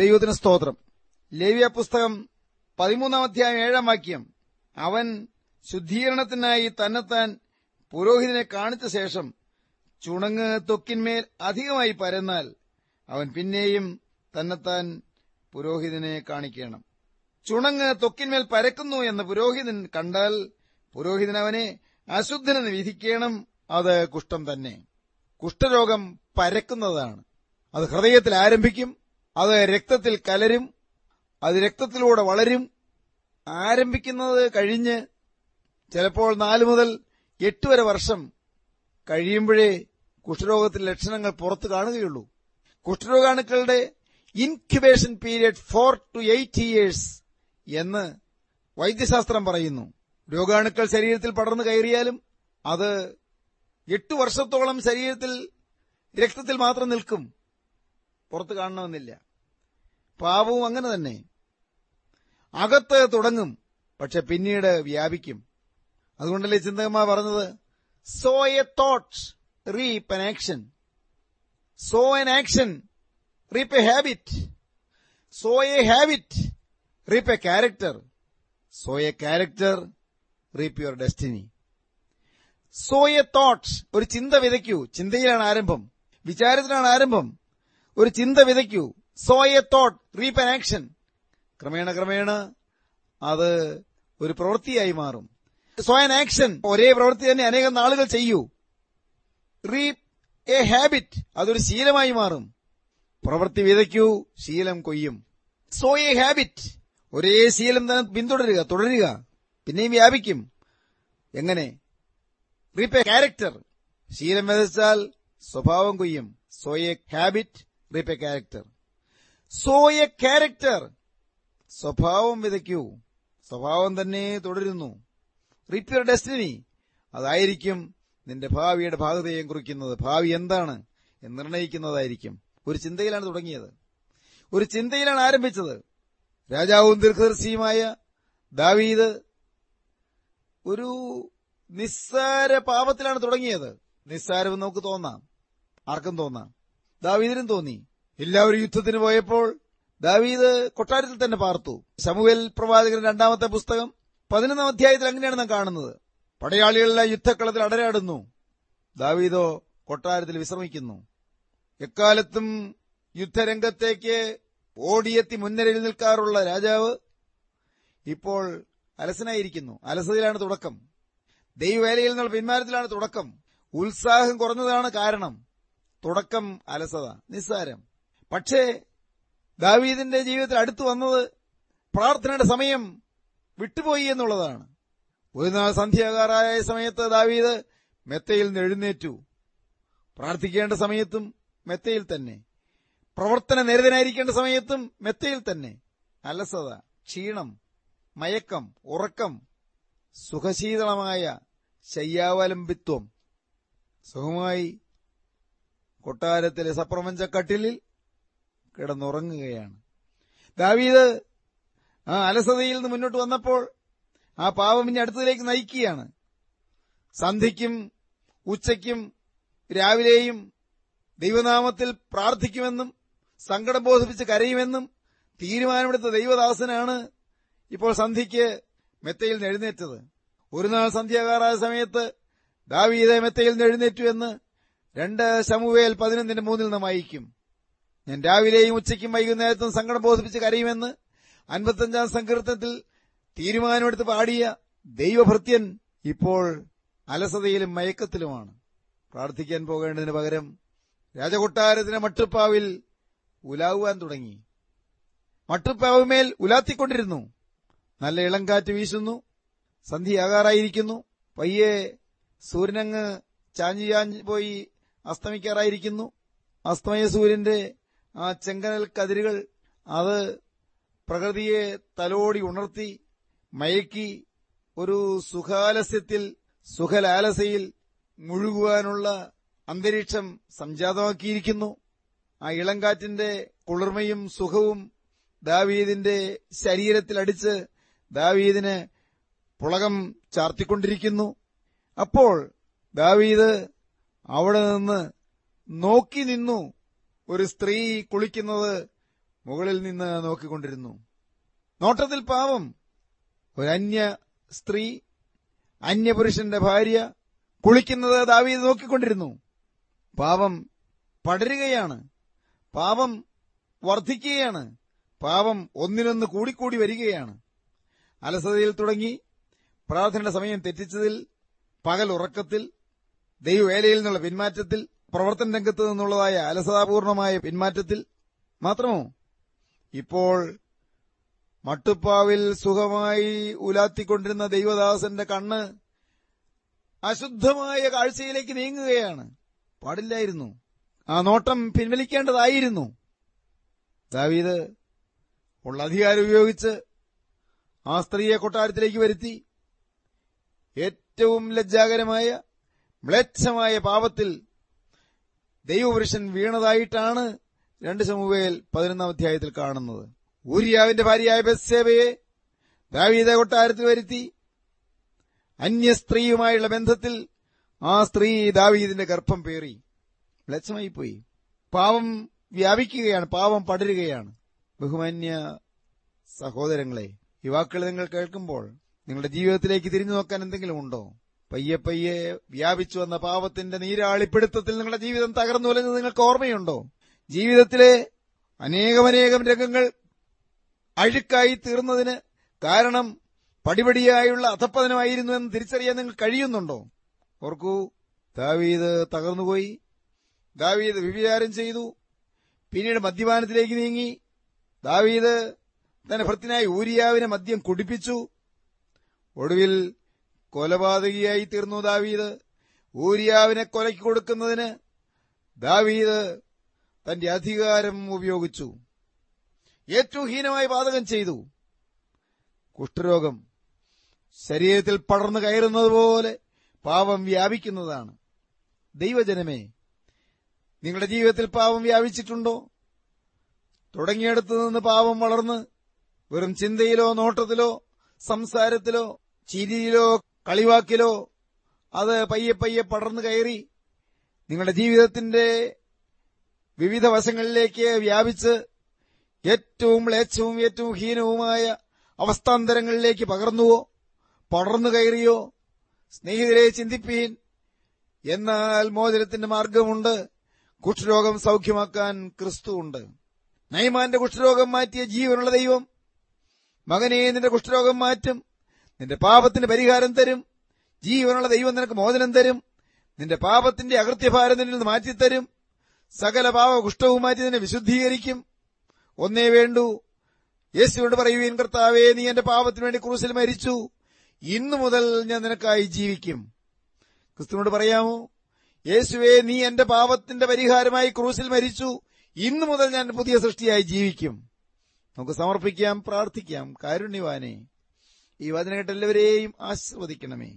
ദൈവത്തിന് സ്തോത്രം. ലേവ്യ പുസ്തകം പതിമൂന്നാം അധ്യായം ഏഴാം വാക്യം. അവൻ ശുദ്ധീകരണത്തിനായി തന്നെത്താൻ പുരോഹിതനെ കാണിച്ച ശേഷം ചുണങ്ങ് തൊക്കിന്മേൽ അധികമായി പരന്നാൽ അവൻ പിന്നെയും തന്നെത്താൻ പുരോഹിതനെ കാണിക്കണം. ചുണങ്ങ് തൊക്കിന്മേൽ പരക്കുന്നു എന്ന് പുരോഹിതൻ കണ്ടാൽ പുരോഹിതൻ അവനെ അശുദ്ധനെന്ന് വിധിക്കണം അത് കുഷ്ഠം തന്നെ. കുഷ്ഠരോഗം പരക്കുന്നതാണ്. അത് ഹൃദയത്തിൽ ആരംഭിക്കും അത് രക്തത്തിൽ കലരും അത് രക്തത്തിലൂടെ വളരും. ആരംഭിക്കുന്നത് കഴിഞ്ഞ് ചിലപ്പോൾ നാല് മുതൽ എട്ട് വരെ വർഷം കഴിയുമ്പോഴേ കുഷ്ഠരോഗത്തിന്റെ ലക്ഷണങ്ങൾ പുറത്തു കാണുകയുള്ളൂ. കുഷ്ഠരോഗാണുക്കളുടെ incubation period four to eight years എന്ന് വൈദ്യശാസ്ത്രം പറയുന്നു. രോഗാണുക്കൾ ശരീരത്തിൽ പടർന്നു കയറിയാലും അത് എട്ടു വർഷത്തോളം ശരീരത്തിൽ രക്തത്തിൽ മാത്രം നിൽക്കും. പുറത്തു കാണണമെന്നില്ല. പാപവും അങ്ങനെ തന്നെ. അകത്ത് തുടങ്ങും പക്ഷെ പിന്നീട് വ്യാപിക്കും. അതുകൊണ്ടല്ലേ ചിന്തകന്മാർ പറഞ്ഞത്? Sow a thought reap an action sow an action reap a habit sow a habit reap a character sow a character reap your destiny sow a thought ഒരു ചിന്ത വിതയ്ക്കൂ. ചിന്തയിലാണ് ആരംഭം. വിചാരത്തിലാണ് ആരംഭം. ഒരു ചിന്ത വിതയ്ക്കൂ. Sow a thought reap an action ക്രമേണ ക്രമേണ അത് ഒരു പ്രവൃത്തിയായി മാറും. സോ ആൻ ആക്ഷൻ ഒരേ പ്രവൃത്തി തന്നെ അനേകം നാളുകൾ ചെയ്യൂ. റീപ് എ ഹാബിറ്റ് അതൊരു ശീലമായി മാറും. പ്രവൃത്തി വിതയ്ക്കൂ ശീലം കൊയ്യും. സോ എ ഹാബിറ്റ് ഒരേ ശീലം തന്നെ പിന്തുടരുക തുടരുക. പിന്നെയും വ്യാപിക്കും. എങ്ങനെ? റീപ് എ ക്യാരക്ടർ ശീലം വിതച്ചാൽ സ്വഭാവം കൊയ്യും. Sow a habit reap a character sow a character. സ്വഭാവം വിതയ്ക്കൂ. സ്വഭാവം തന്നെ തുടരുന്നു. യുവർ ഡെസ്റ്റിനി അതായിരിക്കും നിന്റെ ഭാവിയുടെ ഭാഗതയും കുറിക്കുന്നത്. ഭാവി എന്താണ് എന്ന് നിർണയിക്കുന്നതായിരിക്കും. ഒരു ചിന്തയിലാണ് തുടങ്ങിയത്. ഒരു ചിന്തയിലാണ് ആരംഭിച്ചത്. രാജാവും ദീർഘദർശിയുമായ ദാവീദ് ഒരു നിസ്സാര പാപത്തിലാണ് തുടങ്ങിയത്. നിസ്സാരമെന്ന് നമുക്ക് തോന്നാം. ആർക്കും തോന്നാം. ദാവീദിനും തോന്നി. എല്ലാവരും യുദ്ധത്തിന് പോയപ്പോൾ ദാവീദ് കൊട്ടാരത്തിൽ തന്നെ പാർത്തു. സമൂഹൽ പ്രവാചകൻ രണ്ടാമത്തെ പുസ്തകം പതിനൊന്നാം അധ്യായത്തിൽ അങ്ങനെയാണ് നാം കാണുന്നത്. പടയാളികളെല്ലാം യുദ്ധക്കളത്തിൽ അടരാടുന്നു. ദാവീദോ കൊട്ടാരത്തിൽ വിശ്രമിക്കുന്നു. എക്കാലത്തും യുദ്ധരംഗത്തേക്ക് ഓടിയെത്തി മുൻനിരയിൽ നിൽക്കാറുള്ള രാജാവ് ഇപ്പോൾ അലസനായിരിക്കുന്നു. അലസതയിലാണ് തുടക്കം. ദൈവവേലയിൽ നിന്നുള്ള പിന്മാരത്തിലാണ് തുടക്കം. ഉത്സാഹം കുറഞ്ഞതാണ് കാരണം. തുടക്കം അലസത നിസ്സാരം. പക്ഷേ ദാവീദിന്റെ ജീവിതത്തിൽ അടുത്തു വന്നത് പ്രാർത്ഥനയുടെ സമയം വിട്ടുപോയി എന്നുള്ളതാണ്. ഒരു നാൾ സന്ധ്യാകാറായ സമയത്ത് ദാവീദ് മെത്തയിൽ നിന്ന് എഴുന്നേറ്റു. പ്രാർത്ഥിക്കേണ്ട സമയത്തും മെത്തയിൽ തന്നെ. പ്രവർത്തന നിരതനായിരിക്കേണ്ട സമയത്തും മെത്തയിൽ തന്നെ. അലസത ക്ഷീണം മയക്കം ഉറക്കം സുഖശീതളമായ ശയ്യാവലംബിത്വം. സുഖമായി കൊട്ടാരത്തിലെ സപ്രപഞ്ചക്കട്ടിലിൽ കിടന്നുറങ്ങുകയാണ്. ദാവീദ് ആ അലസതയിൽ നിന്ന് മുന്നോട്ട് വന്നപ്പോൾ ആ പാവം ഇനി അടുത്തതിലേക്ക് നയിക്കുകയാണ്. സന്ധിക്കും ഉച്ചയ്ക്കും രാവിലെയും ദൈവനാമത്തിൽ പ്രാർത്ഥിക്കുമെന്നും സങ്കടം ബോധിപ്പിച്ച് കരയുമെന്നും തീരുമാനമെടുത്ത ദൈവദാസനാണ് ഇപ്പോൾ സന്ധിക്ക് മെത്തയിൽ എഴുന്നേറ്റത്. ഒരു നാൾ സന്ധ്യാകാറായ സമയത്ത് ദാവീദ മെത്തയിൽ എഴുന്നേറ്റു എന്ന് രണ്ട് ശമുവേൽ പതിനൊന്നിന് മൂന്നിൽ നിന്ന് വായിക്കും. ഞാൻ രാവിലെയും ഉച്ചയ്ക്കും വൈകുന്നേരത്തും സങ്കടം ബോധിപ്പിച്ച് കരയുമെന്ന് അൻപത്തഞ്ചാം സങ്കീർത്തനത്തിൽ തീരുമാനമെടുത്ത് പാടിയ ദൈവഭൃത്യൻ ഇപ്പോൾ അലസതയിലും മയക്കത്തിലുമാണ്. പ്രാർത്ഥിക്കാൻ പോകേണ്ടതിന് പകരം രാജകൊട്ടാരത്തിന്റെ മട്ടുപ്പാവിൽ ഉലാവുവാൻ തുടങ്ങി. മട്ടുപ്പാവുമേൽ ഉലാത്തിക്കൊണ്ടിരുന്നു. നല്ല ഇളങ്കാറ്റ് വീശുന്നു. സന്ധ്യയാകാറായിരിക്കുന്നു പയ്യെ സൂര്യനങ്ങ് ചാഞ്ഞു ചാഞ്ഞു പോയി അസ്തമിക്കാറായിരിക്കുന്നു. അസ്തമയ സൂര്യന്റെ ആ ചെങ്കനൽ കതിരുകൾ അത് പ്രകൃതിയെ തലോടി ഉണർത്തി മയക്കി ഒരു സുഖാലസ്യത്തിൽ സുഖലാലസയിൽ മുഴുകുവാനുള്ള അന്തരീക്ഷം സംജാതമാക്കിയിരിക്കുന്നു. ആ ഇളങ്കാറ്റിന്റെ കുളിർമയും സുഖവും ദാവീദിന്റെ ശരീരത്തിലടിച്ച് ദാവീദിന് പുളകം ചാർത്തിക്കൊണ്ടിരിക്കുന്നു. അപ്പോൾ ദാവീദ് അവിടെ നിന്ന് നോക്കി നിന്നു ഒരു സ്ത്രീ കുളിക്കുന്നത് മുകളിൽ നിന്ന് നോക്കിക്കൊണ്ടിരുന്നു. നോട്ടത്തിൽ പാവം. ഒരന്യ സ്ത്രീ അന്യപുരുഷന്റെ ഭാര്യ കുളിക്കുന്നത് ദാവീദ് നോക്കിക്കൊണ്ടിരുന്നു. പാവം പടരുകയാണ്. പാവം വർദ്ധിക്കുകയാണ് പാവം ഒന്നിനൊന്ന് കൂടിക്കൂടി വരികയാണ്. അലസതയിൽ തുടങ്ങി. പ്രാർത്ഥനയുടെ സമയം തെറ്റിച്ചതിൽ പകൽ ഉറക്കത്തിൽ ദൈവവേലയിൽ നിന്നുള്ള പിന്മാറ്റത്തിൽ പ്രവർത്തന രംഗത്ത് നിന്നുള്ളതായ അലസതാപൂർണമായ പിന്മാറ്റത്തിൽ മാത്രമോ? ഇപ്പോൾ മട്ടുപ്പാവിൽ സുഖമായി ഉലാത്തിക്കൊണ്ടിരുന്ന ദൈവദാസന്റെ കണ്ണ് അശുദ്ധമായ കാഴ്ചയിലേക്ക് നീങ്ങുകയാണ്. പാടില്ലായിരുന്നു. ആ നോട്ടം പിൻവലിക്കേണ്ടതായിരുന്നു. ദാവീദ് ഉള്ള അധികാരം ഉപയോഗിച്ച് ആ സ്ത്രീയെ കൊട്ടാരത്തിലേക്ക് വരുത്തി. ഏറ്റവും ലജ്ജാകരമായ മ്ലേച്ഛമായ പാപത്തിൽ ദൈവപുരുഷൻ വീണതായിട്ടാണ് രണ്ട് സമൂഹയിൽ പതിനൊന്നാം അധ്യായത്തിൽ കാണുന്നത്. ഊരിയാവിന്റെ ഭാര്യയായ ബസ്സേവയെ ദാവീദ കൊട്ടാരത്തിൽ വരുത്തി. അന്യ സ്ത്രീയുമായുള്ള ബന്ധത്തിൽ ആ സ്ത്രീ ദാവീദിന്റെ ഗർഭം പേറി. മ്ലേച്ഛമായിപ്പോയി പാവം വ്യാപിക്കുകയാണ്. പാവം പടരുകയാണ്. ബഹുമാന്യ സഹോദരങ്ങളെ യുവാക്കൾ നിങ്ങൾ കേൾക്കുമ്പോൾ നിങ്ങളുടെ ജീവിതത്തിലേക്ക് തിരിഞ്ഞു നോക്കാൻ എന്തെങ്കിലും ഉണ്ടോ? പയ്യെ പയ്യെ വ്യാപിച്ചു വന്ന പാവത്തിന്റെ നീരാളിപ്പിടുത്തത്തിൽ നിങ്ങളുടെ ജീവിതം തകർന്നു വലഞ്ഞത് നിങ്ങൾക്ക് ഓർമ്മയുണ്ടോ? ജീവിതത്തിലെ അനേകമനേകം രംഗങ്ങൾ അഴുക്കായി തീർന്നതിന് കാരണം പടിപടിയായുള്ള അധപ്പതനമായിരുന്നു എന്ന് തിരിച്ചറിയാൻ നിങ്ങൾ കഴിയുന്നുണ്ടോ? ഓർക്കൂ ദാവീദ് തകർന്നുപോയി. ദാവീദ് വിവിചാരം ചെയ്തു. പിന്നീട് മദ്യപാനത്തിലേക്ക് നീങ്ങി. ദാവീദ് തന്റെ ഭൃത്തിനായി ഊരിയാവിനെ മദ്യം കുടിപ്പിച്ചു. ഒടുവിൽ കൊലപാതകിയായി തീർന്നു ദാവീദ്. ഊരിയാവിനെ കൊലയ്ക്ക് കൊടുക്കുന്നതിന് ദാവീദ് തന്റെ അധികാരം ഉപയോഗിച്ചു. ഏറ്റവും ഹീനമായി പാതകം ചെയ്തു. കുഷ്ഠരോഗം ശരീരത്തിൽ പടർന്നു കയറുന്നത് പോലെ പാപം വ്യാപിക്കുന്നതാണ്. ദൈവജനമേ നിങ്ങളുടെ ജീവിതത്തിൽ പാപം വ്യാപിച്ചിട്ടുണ്ടോ? തുടങ്ങിയെടുത്തു നിന്ന് പാപം വളർന്ന് വെറും ചിന്തയിലോ നോട്ടത്തിലോ സംസാരത്തിലോ ചിരിയിലോ കളിവാക്കിലോ അത് പയ്യെ പയ്യെ പടർന്നു കയറി നിങ്ങളുടെ ജീവിതത്തിന്റെ വിവിധ വശങ്ങളിലേക്ക് വ്യാപിച്ച് ഏറ്റവും ലേച്ഛവും ഏറ്റവും ഹീനവുമായ അവസ്ഥാന്തരങ്ങളിലേക്ക് പകർന്നുവോ പടർന്നു കയറിയോ സ്നേഹിതരെ ചിന്തിപ്പീൻ. എന്നാൽ മോചനത്തിന്റെ മാർഗമുണ്ട്. കുഷ്ഠരോഗം സൗഖ്യമാക്കാൻ ക്രിസ്തുവുണ്ട്. നൈമാന്റെ കുഷ്ഠരോഗം മാറ്റിയ ജീവനുള്ള ദൈവം മകനെ നിന്റെ കുഷ്ഠരോഗം മാറ്റും. നിന്റെ പാപത്തിന് പരിഹാരം തരും. ജീവനുള്ള ദൈവം നിനക്ക് മോചനം തരും. നിന്റെ പാപത്തിന്റെ അകൃത്യഭാരം നിന്നിൽ നിന്ന് മാറ്റിത്തരും. സകല പാപ കുഷ്ഠവും മാറ്റി നിന്നെ വിശുദ്ധീകരിക്കും. ഒന്നേ വേണ്ടൂ. യേശുവിനോട് പറയുവീൻ കർത്താവേ നീ എന്റെ പാപത്തിന് വേണ്ടി ക്രൂസിൽ മരിച്ചു. ഇന്നു മുതൽ ഞാൻ നിനക്കായി ജീവിക്കും. ക്രിസ്തുവിനോട് പറയാമോ? യേശുവേ നീ എന്റെ പാപത്തിന്റെ പരിഹാരമായി ക്രൂസിൽ മരിച്ചു. ഇന്നു മുതൽ ഞാൻ പുതിയ സൃഷ്ടിയായി ജീവിക്കും. നമുക്ക് സമർപ്പിക്കാം പ്രാർത്ഥിക്കാം. കാരുണ്യവാനെ ഈ വചന കേട്ട് എല്ലാവരെയും ആസ്വദിക്കണമേ.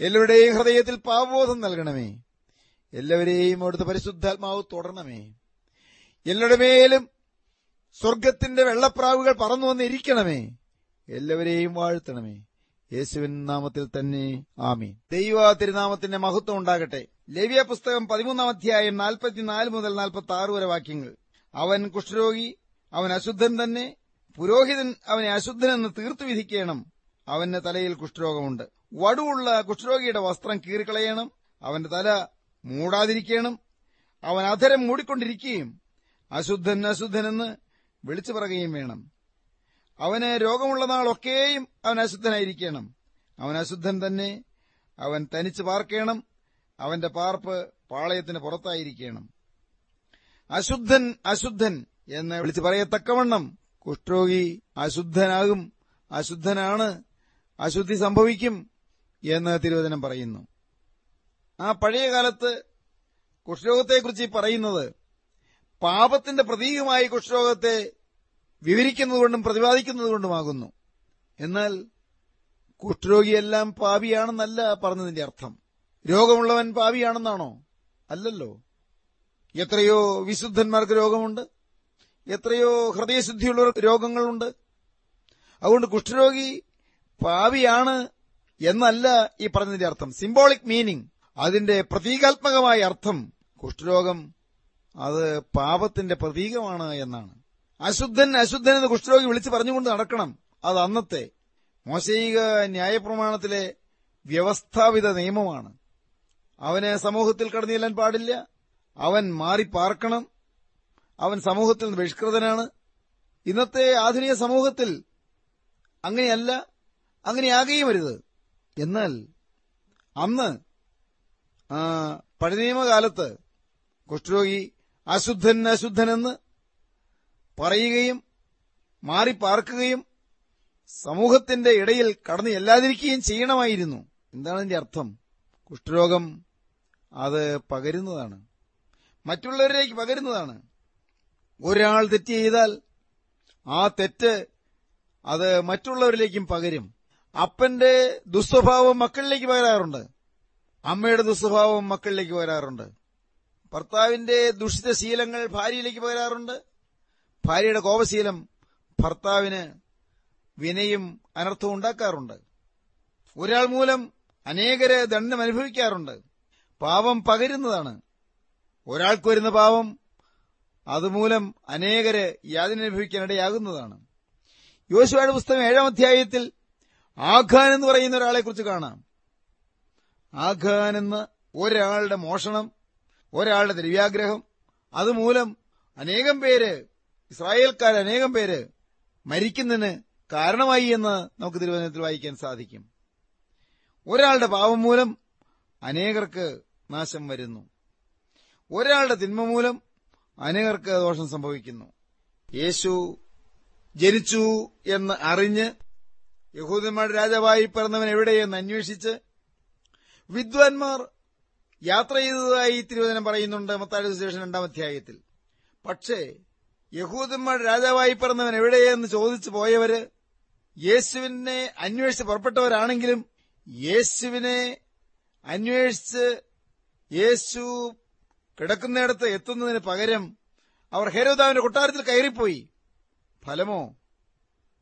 എല്ലാവരുടെയും ഹൃദയത്തിൽ പാവബോധം നൽകണമേ. എല്ലാവരെയും അവിടുത്തെ പരിശുദ്ധാത്മാവ് തുടരണമേ എല്ലാവരുടെ മേലും സ്വർഗത്തിന്റെ വെള്ളപ്രാവുകൾ പറന്നു വന്നിരിക്കണമേ. എല്ലാവരെയും വാഴ്ത്തണമേ. യേശുവിൻ നാമത്തിൽ തന്നെ ആമി ദൈവ തിരുനാമത്തിന്റെ മഹത്വം ഉണ്ടാകട്ടെ. ലവ്യ പുസ്തകം പതിമൂന്നാം അധ്യായം നാൽപ്പത്തിനാല് മുതൽ നാൽപ്പത്തി ആറ് വരെ വാക്യങ്ങൾ. അവൻ കുഷ്ഠരോഗി അവൻ അശുദ്ധൻ തന്നെ പുരോഹിതൻ അവനെ അശുദ്ധനെന്ന് തീർത്തു വിധിക്കണം. അവന്റെ തലയിൽ കുഷ്ഠരോഗമുണ്ട്. വടുവുള്ള കുഷ്ഠരോഗിയുടെ വസ്ത്രം കീറിക്കളയണം. അവന്റെ തല മൂടാതിരിക്കണം. അവൻ അധരം മൂടിക്കൊണ്ടിരിക്കുകയും അശുദ്ധൻ അശുദ്ധനെന്ന് വിളിച്ചു പറയുകയും വേണം. അവന് രോഗമുള്ള നാളൊക്കെയും അവൻ അശുദ്ധനായിരിക്കണം. അവൻ അശുദ്ധൻ തന്നെ. അവൻ തനിച്ച് പാർക്കണം. അവന്റെ പാർപ്പ് പാളയത്തിന് പുറത്തായിരിക്കണം. അശുദ്ധൻ അശുദ്ധൻ എന്ന് വിളിച്ചു പറയത്തക്കവണ്ണം കുഷ്ഠരോഗി അശുദ്ധനാകും. അശുദ്ധനാണ്. അശുദ്ധി സംഭവിക്കും എന്ന് തിരുവചനം പറയുന്നു. ആ പഴയ കാലത്ത് കുഷ്ഠരോഗത്തെക്കുറിച്ച് പറയുന്നത് പാപത്തിന്റെ പ്രതീകമായി കുഷ്ഠരോഗത്തെ വിവരിക്കുന്നതുകൊണ്ടും പ്രതിപാദിക്കുന്നതുകൊണ്ടുമാകുന്നു. എന്നാൽ കുഷ്ഠരോഗിയെല്ലാം പാപിയാണെന്നല്ല പറഞ്ഞതിന്റെ അർത്ഥം. രോഗമുള്ളവൻ പാപിയാണെന്നാണോ? അല്ലല്ലോ. എത്രയോ വിശുദ്ധന്മാർക്ക് രോഗമുണ്ട്. എത്രയോ ഹൃദയശുദ്ധിയുള്ളവർക്ക് രോഗങ്ങളുണ്ട്. അതുകൊണ്ട് കുഷ്ഠരോഗി പാപിയാണ് എന്നല്ല ഈ പറഞ്ഞതിന്റെ അർത്ഥം. സിംബോളിക് മീനിങ് അതിന്റെ പ്രതീകാത്മകമായ അർത്ഥം കുഷ്ഠരോഗം അത് പാപത്തിന്റെ പ്രതീകമാണ് എന്നാണ്. അശുദ്ധൻ അശുദ്ധൻ എന്ന് കുഷ്ഠരോഗി വിളിച്ചു പറഞ്ഞുകൊണ്ട് നടക്കണം. അത് അന്നത്തെ മോശയിക ന്യായപ്രമാണത്തിലെ വ്യവസ്ഥാപിത നിയമമാണ്. അവന് സമൂഹത്തിൽ കടന്നു ചെല്ലാൻ പാടില്ല. അവൻ മാറി പാർക്കണം. അവൻ സമൂഹത്തിൽ ബഹിഷ്കൃതനാണ്. ഇന്നത്തെ ആധുനിക സമൂഹത്തിൽ അങ്ങനെയല്ല. അങ്ങനെയാകുകയും വരുത് എന്നാൽ അന്ന് പഴനിയമകാലത്ത് കുഷ്ഠരോഗി അശുദ്ധൻ അശുദ്ധനെന്ന് പറയുകയും മാറി പാർക്കുകയും സമൂഹത്തിന്റെ ഇടയിൽ കടന്നു എല്ലാതിരിക്കുകയും ചെയ്യണമായിരുന്നു. എന്താണ് അതിന്റെ അർത്ഥം? കുഷ്ഠരോഗം അത് പകരുന്നതാണ്. മറ്റുള്ളവരിലേക്ക് പകരുന്നതാണ്. ഒരാൾ തെറ്റ് ചെയ്താൽ ആ തെറ്റ് അത് മറ്റുള്ളവരിലേക്കും പകരും. അപ്പന്റെ ദുസ്വഭാവം മക്കളിലേക്ക് വരാറുണ്ട് അമ്മയുടെ ദുസ്വഭാവം മക്കളിലേക്ക് വരാറുണ്ട് ഭർത്താവിന്റെ ദുഷിത ശീലങ്ങൾ ഭാര്യയിലേക്ക് വരാറുണ്ട് ഭാര്യയുടെ കോപശീലം ഭർത്താവിന് വിനയും അനർത്ഥവും ഉണ്ടാക്കാറുണ്ട്. ഒരാൾ മൂലം അനേകരെ ദണ്ഡം അനുഭവിക്കാറുണ്ട്. പാവം പകരുന്നതാണ്. ഒരാൾക്ക് വരുന്ന പാവം അതുമൂലം അനേകരെ യാതന അനുഭവിക്കാനിടയാകുന്നതാണ് യോശുവയുടെ പുസ്തകം ഏഴാം അധ്യായത്തിൽ ആഖാൻ എന്ന് പറയുന്ന ഒരാളെ കുറിച്ച് കാണാം. ആഖാൻ എന്ന് ഒരാളുടെ മോഷണം ഒരാളുടെ ദ്രവ്യാഗ്രഹം അതുമൂലം അനേകം പേര് ഇസ്രായേൽക്കാർ അനേകം പേര് മരിക്കുന്നതിന് കാരണമായി എന്ന് നമുക്ക് തിരുവനന്തപുരത്തിൽ വായിക്കാൻ സാധിക്കും. ഒരാളുടെ പാവം മൂലം അനേകർക്ക് നാശം വരുന്നു. ഒരാളുടെ തിന്മ മൂലം അനേകർക്ക് ദോഷം സംഭവിക്കുന്നു. യേശു ജനിച്ചു എന്ന് അറിഞ്ഞ് യഹൂദന്മാരുടെ രാജാവായി പിറന്നവൻ എവിടെയെന്ന് അന്വേഷിച്ച് വിദ്വാൻമാർ യാത്ര ചെയ്തതായി തിരുവചനം പറയുന്നുണ്ട് മത്താഴ സുശേഷൻ രണ്ടാം അധ്യായത്തിൽ. പക്ഷേ യഹൂദന്മാരുടെ രാജാവായി പിറന്നവൻ എവിടെയെന്ന് ചോദിച്ചു പോയവര് യേശുവിനെ അന്വേഷിച്ച് പുറപ്പെട്ടവരാണെങ്കിലും യേശുവിനെ അന്വേഷിച്ച് യേശു കിടക്കുന്നിടത്ത് എത്തുന്നതിന് പകരം അവർ ഹേരോദാവിന്റെ കൊട്ടാരത്തിൽ കയറിപ്പോയി. ഫലമോ?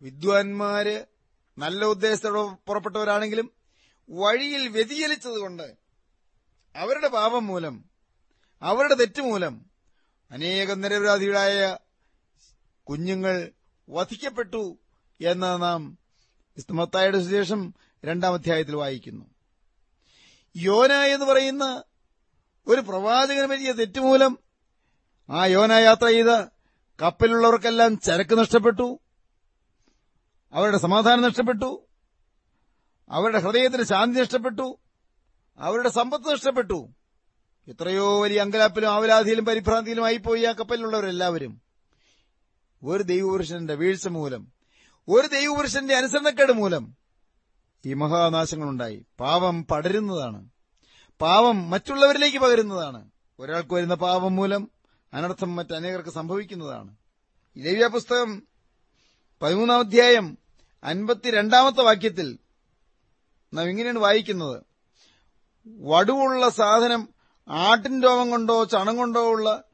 വിദ്വാൻമാര് നല്ല ഉദ്ദേശത്തോടെ പുറപ്പെട്ടവരാണെങ്കിലും വഴിയിൽ വ്യതിചലിച്ചതുകൊണ്ട് അവരുടെ പാപം മൂലം അവരുടെ തെറ്റുമൂലം അനേകം നിരപരാധികളായ കുഞ്ഞുങ്ങൾ വധിക്കപ്പെട്ടു എന്ന് നാം ഇസ്തമത്തായുടെ സുശേഷം രണ്ടാം അധ്യായത്തിൽ വായിക്കുന്നു. യോന എന്ന് പറയുന്ന ഒരു പ്രവാചകന് പറ്റിയ തെറ്റുമൂലം ആ യോന യാത്ര ചെയ്ത കപ്പലുള്ളവർക്കെല്ലാം ചരക്ക് നഷ്ടപ്പെട്ടു. അവരുടെ സമാധാനം നഷ്ടപ്പെട്ടു. അവരുടെ ഹൃദയത്തിന് ശാന്തി നഷ്ടപ്പെട്ടു. അവരുടെ സമ്പത്ത് നഷ്ടപ്പെട്ടു. എത്രയോ വലിയ അങ്കലാപ്പിലും ആവലാധിയിലും പരിഭ്രാന്തിയിലും ആയിപ്പോയി ആ കപ്പലിലുള്ളവരെല്ലാവരും. ഒരു ദൈവപുരുഷന്റെ വീഴ്ച മൂലം ഒരു ദൈവപുരുഷന്റെ അനുസരണക്കേട് മൂലം ഈ മഹാനാശങ്ങളുണ്ടായി. പാവം പടരുന്നതാണ്. പാവം മറ്റുള്ളവരിലേക്ക് പകരുന്നതാണ്. ഒരാൾക്ക് വരുന്ന പാവം മൂലം അനർത്ഥം മറ്റനേകർക്ക് സംഭവിക്കുന്നതാണ്. ലവ്യ പുസ്തകം പതിമൂന്നാം അധ്യായം അൻപത്തിരണ്ടാമത്തെ വാക്യത്തിൽ നാം ഇങ്ങനെയാണ് വായിക്കുന്നത്. വടുവുള്ള സാധനം ആട്ടിൻ രോമം കൊണ്ടോ ചണം കൊണ്ടോ ഉള്ള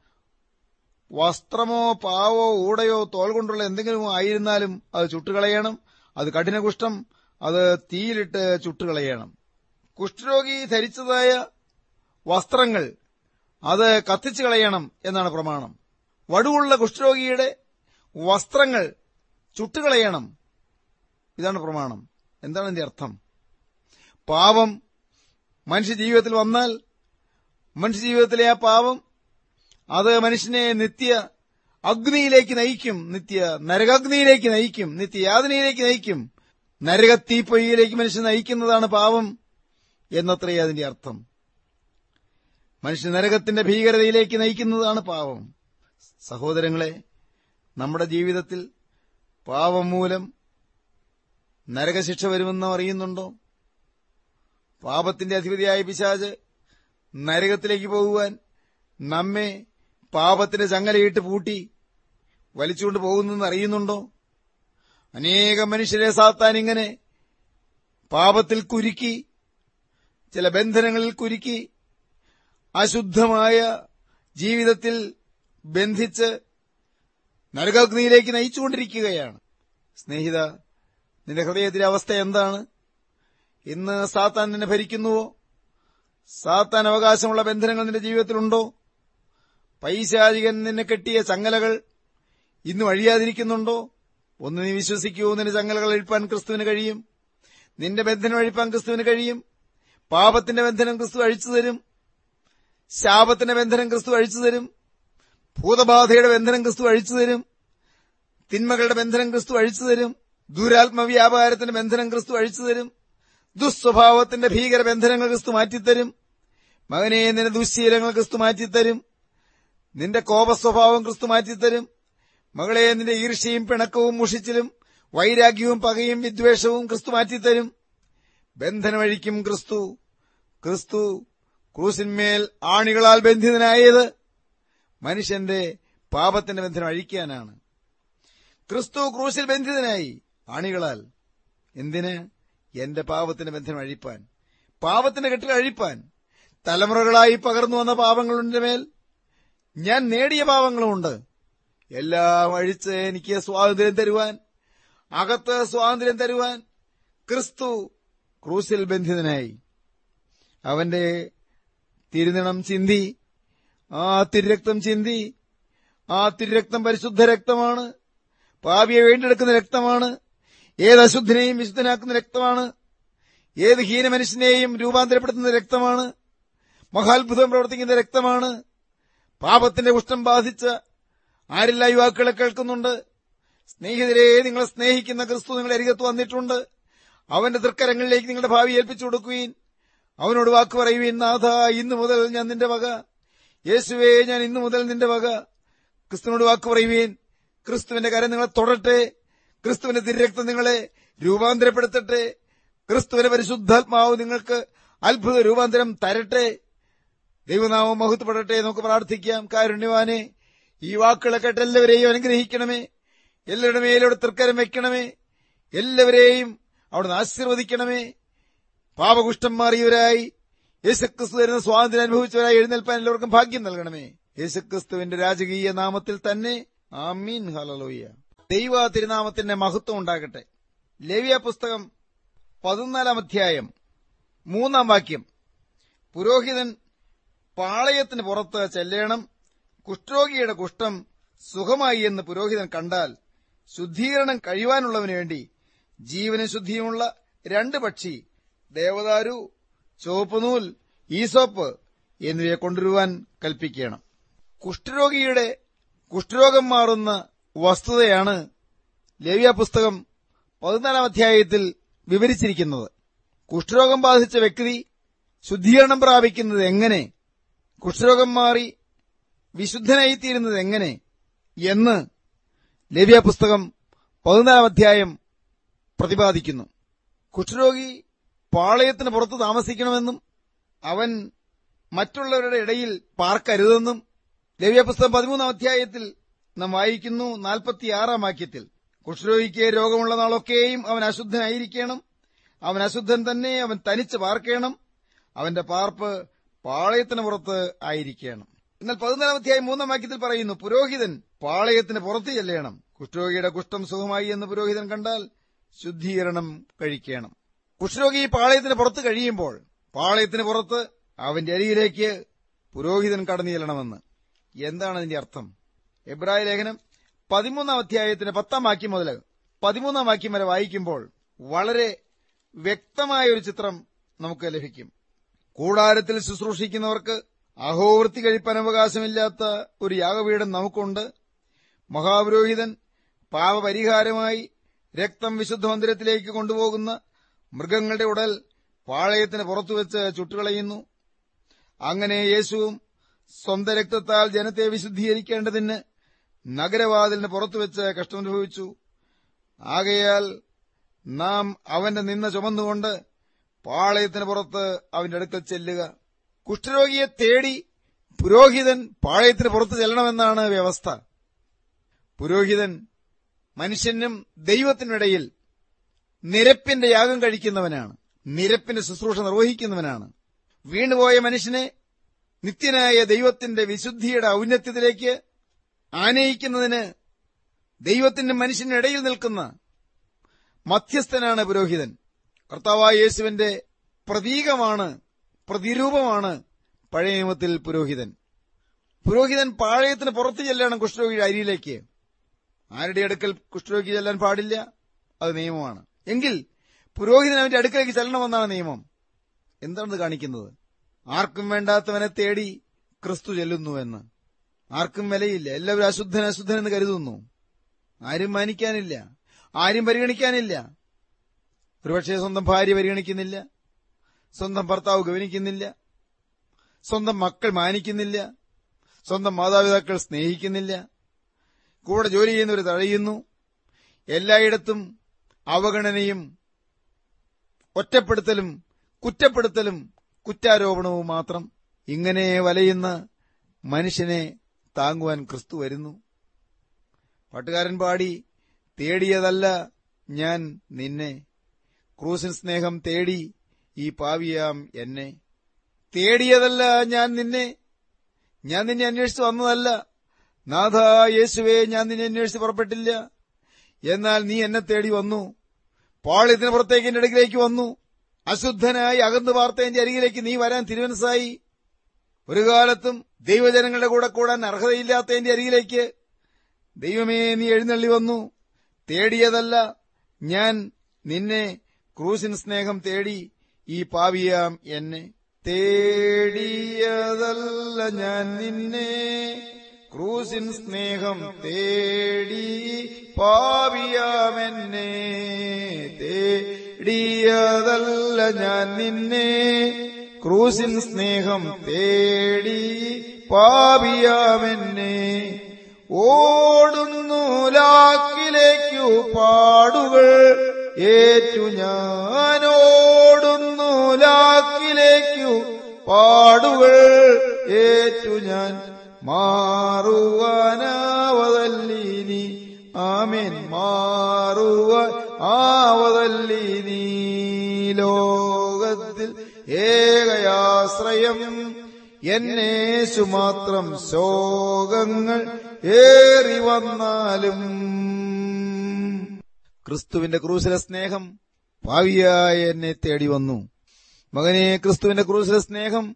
വസ്ത്രമോ പാവോ ഊടയോ തോൽ കൊണ്ടുള്ള എന്തെങ്കിലും ആയിരുന്നാലും അത് ചുട്ടുകളയണം. അത് കഠിനകുഷ്ഠം അത് തീയിലിട്ട് ചുട്ടുകളയണം. കുഷ്ഠരോഗി ധരിച്ചതായ വസ്ത്രങ്ങൾ അത് കത്തിച്ചു കളയണം എന്നാണ് പ്രമാണം. വടുവുള്ള കുഷ്ഠരോഗിയുടെ വസ്ത്രങ്ങൾ ചുട്ടുകളയണം. ഇതാണ് പ്രമാണം. എന്താണ് ഇതിന്റെ അർത്ഥം? പാവം മനുഷ്യജീവിതത്തിൽ വന്നാൽ മനുഷ്യജീവിതത്തിലെ ആ പാവം അത് മനുഷ്യനെ നിത്യ അഗ്നിയിലേക്ക് നയിക്കും നിത്യ നരകാഗ്നിയിലേക്ക് നയിക്കും നിത്യയാതനയിലേക്ക് നയിക്കും. നരകത്തീപ്പൊയ്യയിലേക്ക് മനുഷ്യൻ നയിക്കുന്നതാണ് പാവം എന്നത്രേ അതിന്റെ അർത്ഥം. മനുഷ്യ നരകത്തിന്റെ ഭീകരതയിലേക്ക് നയിക്കുന്നതാണ് പാവം. സഹോദരങ്ങളെ നമ്മുടെ ജീവിതത്തിൽ പാവം മൂലം നരകശിക്ഷ വരുമെന്ന് അറിയുന്നുണ്ടോ? പാപത്തിന്റെ അധിപതിയായ പിശാജ് നരകത്തിലേക്ക് പോകുവാൻ നമ്മെ പാപത്തിന്റെ ചങ്ങലയിട്ട് പൂട്ടി വലിച്ചുകൊണ്ട് പോകുന്നെന്ന് അറിയുന്നുണ്ടോ? അനേകം മനുഷ്യരെ സാത്താൻ ഇങ്ങനെ പാപത്തിൽ കുരുക്കി ചില ബന്ധനങ്ങളിൽ കുരുക്കി അശുദ്ധമായ ജീവിതത്തിൽ ബന്ധിച്ച് നരകാഗ്നിയിലേക്ക് നയിച്ചുകൊണ്ടിരിക്കുകയാണ്. സ്നേഹിത നിന്റെ ഹൃദയത്തിലെ അവസ്ഥ എന്താണ്? ഇന്ന് സാത്താൻ നിന്നെ ഭരിക്കുന്നുവോ? സാത്താൻ അവകാശമുള്ള ബന്ധനങ്ങൾ നിന്റെ ജീവിതത്തിലുണ്ടോ? പൈശാചികൻ നിന്നെ കെട്ടിയ ചങ്ങലകൾ ഇന്നും അഴിയാതിരിക്കുന്നുണ്ടോ? ഒന്ന് നീ വിശ്വസിക്കൂ നിന്റെ ചങ്ങലകൾ അഴിപ്പാൻ ക്രിസ്തുവിന് കഴിയും. നിന്റെ ബന്ധനം അഴിപ്പാൻ ക്രിസ്തുവിന് കഴിയും. പാപത്തിന്റെ ബന്ധനം ക്രിസ്തു അഴിച്ചു തരും ശാപത്തിന്റെ ബന്ധനം ക്രിസ്തു അഴിച്ചു തരും ഭൂതബാധയുടെ ബന്ധനം ക്രിസ്തു അഴിച്ചു തരും. തിന്മകളുടെ ബന്ധനം ക്രിസ്തു അഴിച്ചു തരും. ദൂരാത്മവ്യാപാരത്തിന്റെ ബന്ധനം ക്രിസ്തു അഴിച്ചു തരും. ദുസ്വഭാവത്തിന്റെ ഭീകര ബന്ധനങ്ങൾ ക്രിസ്തു മാറ്റിത്തരും. മകനെ നിന്റെ ദുശ്ശീലങ്ങൾ ക്രിസ്തു മാറ്റിത്തരും. നിന്റെ കോപസ്വഭാവം ക്രിസ്തു മാറ്റിത്തരും. മകളെ നിന്റെ ഈർഷ്യയും പിണക്കവും മുഷിച്ചിലും വൈരാഗ്യവും പകയും വിദ്വേഷവും ക്രിസ്തു മാറ്റിത്തരും. ബന്ധനമഴിക്കും ക്രിസ്തു. ക്രിസ്തു ക്രൂസിന്മേൽ ആണികളാൽ ബന്ധിതനായത്. മനുഷ്യന്റെ പാപത്തിന്റെ ബന്ധനം അഴിക്കാനാണ്. ക്രിസ്തു ക്രൂശിൽ ബന്ധിതനായി ആണികളാൽ. എന്തിന്? എന്റെ പാപത്തിന്റെ ബന്ധനം അഴിപ്പാൻ. പാപത്തിന്റെ കെട്ടിൽ അഴിപ്പാൻ. തലമുറകളായി പകർന്നു വന്ന പാപങ്ങളുടെ മേൽ. ഞാൻ നേടിയ പാപങ്ങളുമുണ്ട്. എല്ലാം അഴിച്ച് എനിക്ക് സ്വാതന്ത്ര്യം തരുവാൻ അകത്ത് സ്വാതന്ത്ര്യം തരുവാൻ ക്രിസ്തു ക്രൂസിൽ ബന്ധിതനായി. അവന്റെ തിരുനിണം ചിന്തി ആ തിരുരക്തം ചിന്തി ആ തിരുരക്തം പരിശുദ്ധ രക്തമാണ് പാപിയെ വീണ്ടെടുക്കുന്ന രക്തമാണ് ഏത് അശുദ്ധനെയും വിശുദ്ധനാക്കുന്ന രക്തമാണ് ഏത് ഹീന മനുഷ്യനെയും രൂപാന്തരപ്പെടുത്തുന്ന രക്തമാണ് മഹാത്ഭുതം പ്രവർത്തിക്കുന്ന രക്തമാണ് പാപത്തിന്റെ ഉഷ്ണം ബാധിച്ച ആരെല്ലാം യുവാക്കളെ കേൾക്കുന്നുണ്ട് സ്നേഹിതരെ നിങ്ങളെ സ്നേഹിക്കുന്ന ക്രിസ്തു നിങ്ങളുടെ അരികത്ത് വന്നിട്ടുണ്ട് അവന്റെ തൃക്കരങ്ങളിലേക്ക് നിങ്ങളുടെ ഭാവി ഏൽപ്പിച്ചു കൊടുക്കുകയും അവനോട് വാക്ക് പറയുകയും നാഥ ഇന്നു മുതൽ ഞാൻ നിന്റെ വക യേശുവേ ഞാൻ ഇന്നു മുതൽ നിന്റെ വക ക്രിസ്തുവിനോട് വാക്ക് പറയുവീൻ. ക്രിസ്തുവിന്റെ കരം നിങ്ങളെ തൊടട്ടെ. ക്രിസ്തുവിന്റെ തിരക്തം നിങ്ങളെ രൂപാന്തരപ്പെടുത്തട്ടെ. ക്രിസ്തുവിന്റെ പരിശുദ്ധാത്മാവ് നിങ്ങൾക്ക് അത്ഭുത രൂപാന്തരം തരട്ടെ. ദൈവനാമം മഹത്വപ്പെടട്ടെ നമുക്ക് പ്രാർത്ഥിക്കാം. കാരുണ്യവാനെ ഈ വാക്കുകളെ കേട്ട് എല്ലാവരെയും അനുഗ്രഹിക്കണമേ. എല്ലാവരുടെ മേലോട് തൃക്കരം വയ്ക്കണമേ എല്ലാവരെയും അവിടുന്ന് ആശീർവദിക്കണമേ. പാപകുഷ്ഠം മാറിയവരായി യേശുക്രിസ്തു തരുന്ന സ്വാതന്ത്ര്യം അനുഭവിച്ചവരായി എഴുന്നേൽപ്പാൻ എല്ലാവർക്കും ഭാഗ്യം നൽകണമേ. യേശുക്രിസ്തുവിന്റെ രാജകീയ നാമത്തിൽ തന്നെ ആമീൻ ഹലലോയ്യ ദൈവ തിരുനാമത്തിന്റെ മഹത്വം ഉണ്ടാകട്ടെ. ലേവിയ പുസ്തകം പതിനാലാം അധ്യായം മൂന്നാം വാക്യം. പുരോഹിതൻ പാളയത്തിന് പുറത്ത് ചെല്ലണം. കുഷ്ഠരോഗിയുടെ കുഷ്ഠം സുഖമായി എന്ന് പുരോഹിതൻ കണ്ടാൽ ശുദ്ധീകരണം കഴിയുവാനുള്ളവന് വേണ്ടി ജീവനും ശുദ്ധിയുമുള്ള രണ്ട് പക്ഷി ദേവദാരു ചുവപ്പുനൂൽ ഈസോപ്പ് എന്നിവയെ കൊണ്ടുവരുവാൻ കൽപ്പിക്കണം കുഷ്ഠരോഗിയുടെ കുഷ്ഠരോഗം മാറുന്ന വസ്തുതയാണ് ലേവ്യ പുസ്തകം പതിനാലാം അധ്യായത്തിൽ വിവരിച്ചിരിക്കുന്നത്. കുഷ്ഠരോഗം ബാധിച്ച വ്യക്തി ശുദ്ധീകരണം പ്രാപിക്കുന്നത് എങ്ങനെ? കുഷ്ഠരോഗം മാറി വിശുദ്ധനായിത്തീരുന്നത് എങ്ങനെ എന്ന് ലേവ്യ പുസ്തകം പതിനാലാം അധ്യായം പ്രതിപാദിക്കുന്നു. കുഷ്ഠരോഗി പാളയത്തിന് പുറത്ത് താമസിക്കണമെന്നും അവൻ മറ്റുള്ളവരുടെ ഇടയിൽ പാർക്കരുതെന്നും ലവ്യപുസ്തകം പതിമൂന്നാം അധ്യായത്തിൽ നാം വായിക്കുന്നു. നാൽപ്പത്തിയാറാം വാക്യത്തിൽ കുഷ്ഠരോഗിക്ക് രോഗമുള്ള നാളൊക്കെയും അവൻ അശുദ്ധനായിരിക്കണം. അവൻ അശുദ്ധൻ തന്നെ അവൻ തനിച്ച് പാർക്കണം. അവന്റെ പാർപ്പ് പാളയത്തിന് പുറത്ത് ആയിരിക്കണം. എന്നാൽ പതിനാലാം അധ്യായം മൂന്നാം വാക്യത്തിൽ പറയുന്നു പുരോഹിതൻ പാളയത്തിന് പുറത്ത് ചെല്ലണം. കുഷ്ഠരോഗിയുടെ കുഷ്ഠം സുഖമായി എന്ന് പുരോഹിതൻ കണ്ടാൽ ശുദ്ധീകരണം കഴിക്കണം. കുഷ്ഠരോഗി പാളയത്തിന് പുറത്ത് കഴിയുമ്പോൾ പാളയത്തിന് പുറത്ത് അവന്റെ അരിയിലേക്ക് പുരോഹിതൻ കടന്നു ചെല്ലണമെന്ന്. എന്താണ് അതിന്റെ അർത്ഥം? എബ്രായ ലേഖനം പതിമൂന്നാം അധ്യായത്തിന് പത്താം വാക്യം മുതൽ പതിമൂന്നാം വാക്യം വരെ വായിക്കുമ്പോൾ വളരെ വ്യക്തമായ ഒരു ചിത്രം നമുക്ക് ലഭിക്കും. കൂടാരത്തിൽ ശുശ്രൂഷിക്കുന്നവർക്ക് അഹോവൃത്തി കഴിപ്പാൻ അവകാശമില്ലാത്ത ഒരു യാഗപീഠം നമുക്കുണ്ട്. മഹാപുരോഹിതൻ പാപപരിഹാരമായി രക്തം വിശുദ്ധ മന്ദിരത്തിലേക്ക് കൊണ്ടുപോകുന്ന മൃഗങ്ങളുടെ ഉടൽ പാളയത്തിന് പുറത്തുവെച്ച് ചുട്ടുകളയുന്നു. അങ്ങനെ യേശുവും സ്വന്തം രക്തത്താൽ ജനത്തെ വിശുദ്ധീകരിക്കേണ്ടതിന് നഗരവാതിലിന് പുറത്തുവെച്ച് കഷ്ടമനുഭവിച്ചു ആകയാൽ നാം അവന്റെ നിന്ന ചുമന്നുകൊണ്ട് പാളയത്തിന് പുറത്ത് അവന്റെ അടുക്കൽ ചെല്ലുക. കുഷ്ഠരോഗിയെ തേടി പുരോഹിതൻ പാളയത്തിന് പുറത്ത് ചെല്ലണമെന്നാണ് വ്യവസ്ഥ. പുരോഹിതൻ മനുഷ്യനും ദൈവത്തിനിടയിൽ നിരപ്പിന്റെ യാഗം കഴിക്കുന്നവനാണ്. നിരപ്പിന്റെ ശുശ്രൂഷ നിർവഹിക്കുന്നവനാണ്. വീണുപോയ മനുഷ്യനെ നിത്യനായ ദൈവത്തിന്റെ വിശുദ്ധിയുടെ ഔന്നത്യത്തിലേക്ക് ആനയിക്കുന്നതിന് ദൈവത്തിന്റെ മനുഷ്യനിടയിൽ നിൽക്കുന്ന മധ്യസ്ഥനാണ് പുരോഹിതൻ. കർത്താവായ യേശുവിന്റെ പ്രതീകമാണ് പ്രതിരൂപമാണ് പഴയ നിയമത്തിൽ പുരോഹിതൻ. പുരോഹിതൻ പാഴയത്തിന് പുറത്തു ചെല്ലണം കുഷ്ഠരോഗിയുടെ അരിയിലേക്ക് ആരുടെ അടുക്കൽ കുഷ്ഠരോഗി ചെല്ലാൻ പാടില്ല? അത് നിയമമാണ്. എങ്കിൽ പുരോഹിതൻ അവന്റെ അടുക്കലേക്ക് ചെല്ലണമെന്നാണ് നിയമം. എന്താണ് കാണിക്കുന്നത്? ആർക്കും വേണ്ടാത്തവനെ തേടി ക്രിസ്തു ചെല്ലുന്നു എന്ന്. ആർക്കും വിലയില്ല. എല്ലാവരും അശുദ്ധൻ അശുദ്ധൻ എന്ന് കരുതുന്നു. ആരും മാനിക്കാനില്ല. ആരും പരിഗണിക്കാനില്ല. ഒരുപക്ഷെ സ്വന്തം ഭാര്യ പരിഗണിക്കുന്നില്ല. സ്വന്തം ഭർത്താവ് ഗവനിക്കുന്നില്ല സ്വന്തം മക്കൾ മാനിക്കുന്നില്ല. സ്വന്തം മാതാപിതാക്കൾ സ്നേഹിക്കുന്നില്ല. കൂടെ ജോലി ചെയ്യുന്നവർ തഴയുന്നു. എല്ലായിടത്തും അവഗണനയും ഒറ്റപ്പെടുത്തലും കുറ്റപ്പെടുത്തലും കുറ്റാരോപണവും മാത്രം ഇങ്ങനെ വലയുന്ന മനുഷ്യനെ താങ്ങുവാൻ ക്രിസ്തു വരുന്നു. പാട്ടുകാരൻ പാടി തേടിയതല്ല ഞാൻ നിന്നെ. ക്രൂസിൻ സ്നേഹം തേടി ഈ പാവിയാം എന്നെ. തേടിയതല്ല ഞാൻ നിന്നെ. ഞാൻ നിന്നെ അന്വേഷിച്ച് വന്നതല്ല. നാഥ യേശുവേ ഞാൻ നിന്നെ അന്വേഷിച്ച് പുറപ്പെട്ടില്ല. എന്നാൽ നീ എന്നെ തേടി വന്നു. പാളിത്തിന് പുറത്തേക്ക് എന്റെ അടുക്കിലേക്ക് വന്നു. അശുദ്ധനായി അകന്നു പാർത്ത എന്റെ അരികിലേക്ക് നീ വരാൻ തിരുവനസായി ഒരു കാലത്തും ദൈവജനങ്ങളുടെ കൂടെ കൂടാൻ അർഹതയില്ലാത്ത എന്റെ അരികിലേക്ക് ദൈവമേ നീ എഴുന്നള്ളി വന്നു. തേടിയതല്ല ഞാൻ നിന്നെ ക്രൂസിൻ സ്നേഹം തേടി ഈ പാവിയാം എന്നെ തേടിയതല്ല ഞാൻ നിന്നെ ക്രൂസിൻ സ്നേഹം തേടി പാവിയാമെന്നെ തേടിയതല്ല ഞാൻ നിന്നെ. ക്രൂസിൻ സ്നേഹം തേടി പാവിയാമെന്നെ ഓടുന്നു ലാക്കിലേക്കു പാടുകൾ ഏറ്റു ഞാനോടുന്നു ലാക്കിലേക്കു പാടുകൾ ഏറ്റു ഞാൻ മാറുവാനാവതല്ലീനി. ആമേൻ. മാറുവ ആവതല്ലീനി. ലോകത്തിൽ ഏകയാശ്രയം. എന്നേശു മാത്രം ശോകങ്ങൾ ഏറി വന്നാലും. ക്രിസ്തുവിന്റെ ക്രൂശിലെ സ്നേഹം ഭാവിയായ എന്നെ തേടി വന്നു. മകനെ ക്രിസ്തുവിന്റെ ക്രൂശിലെ സ്നേഹം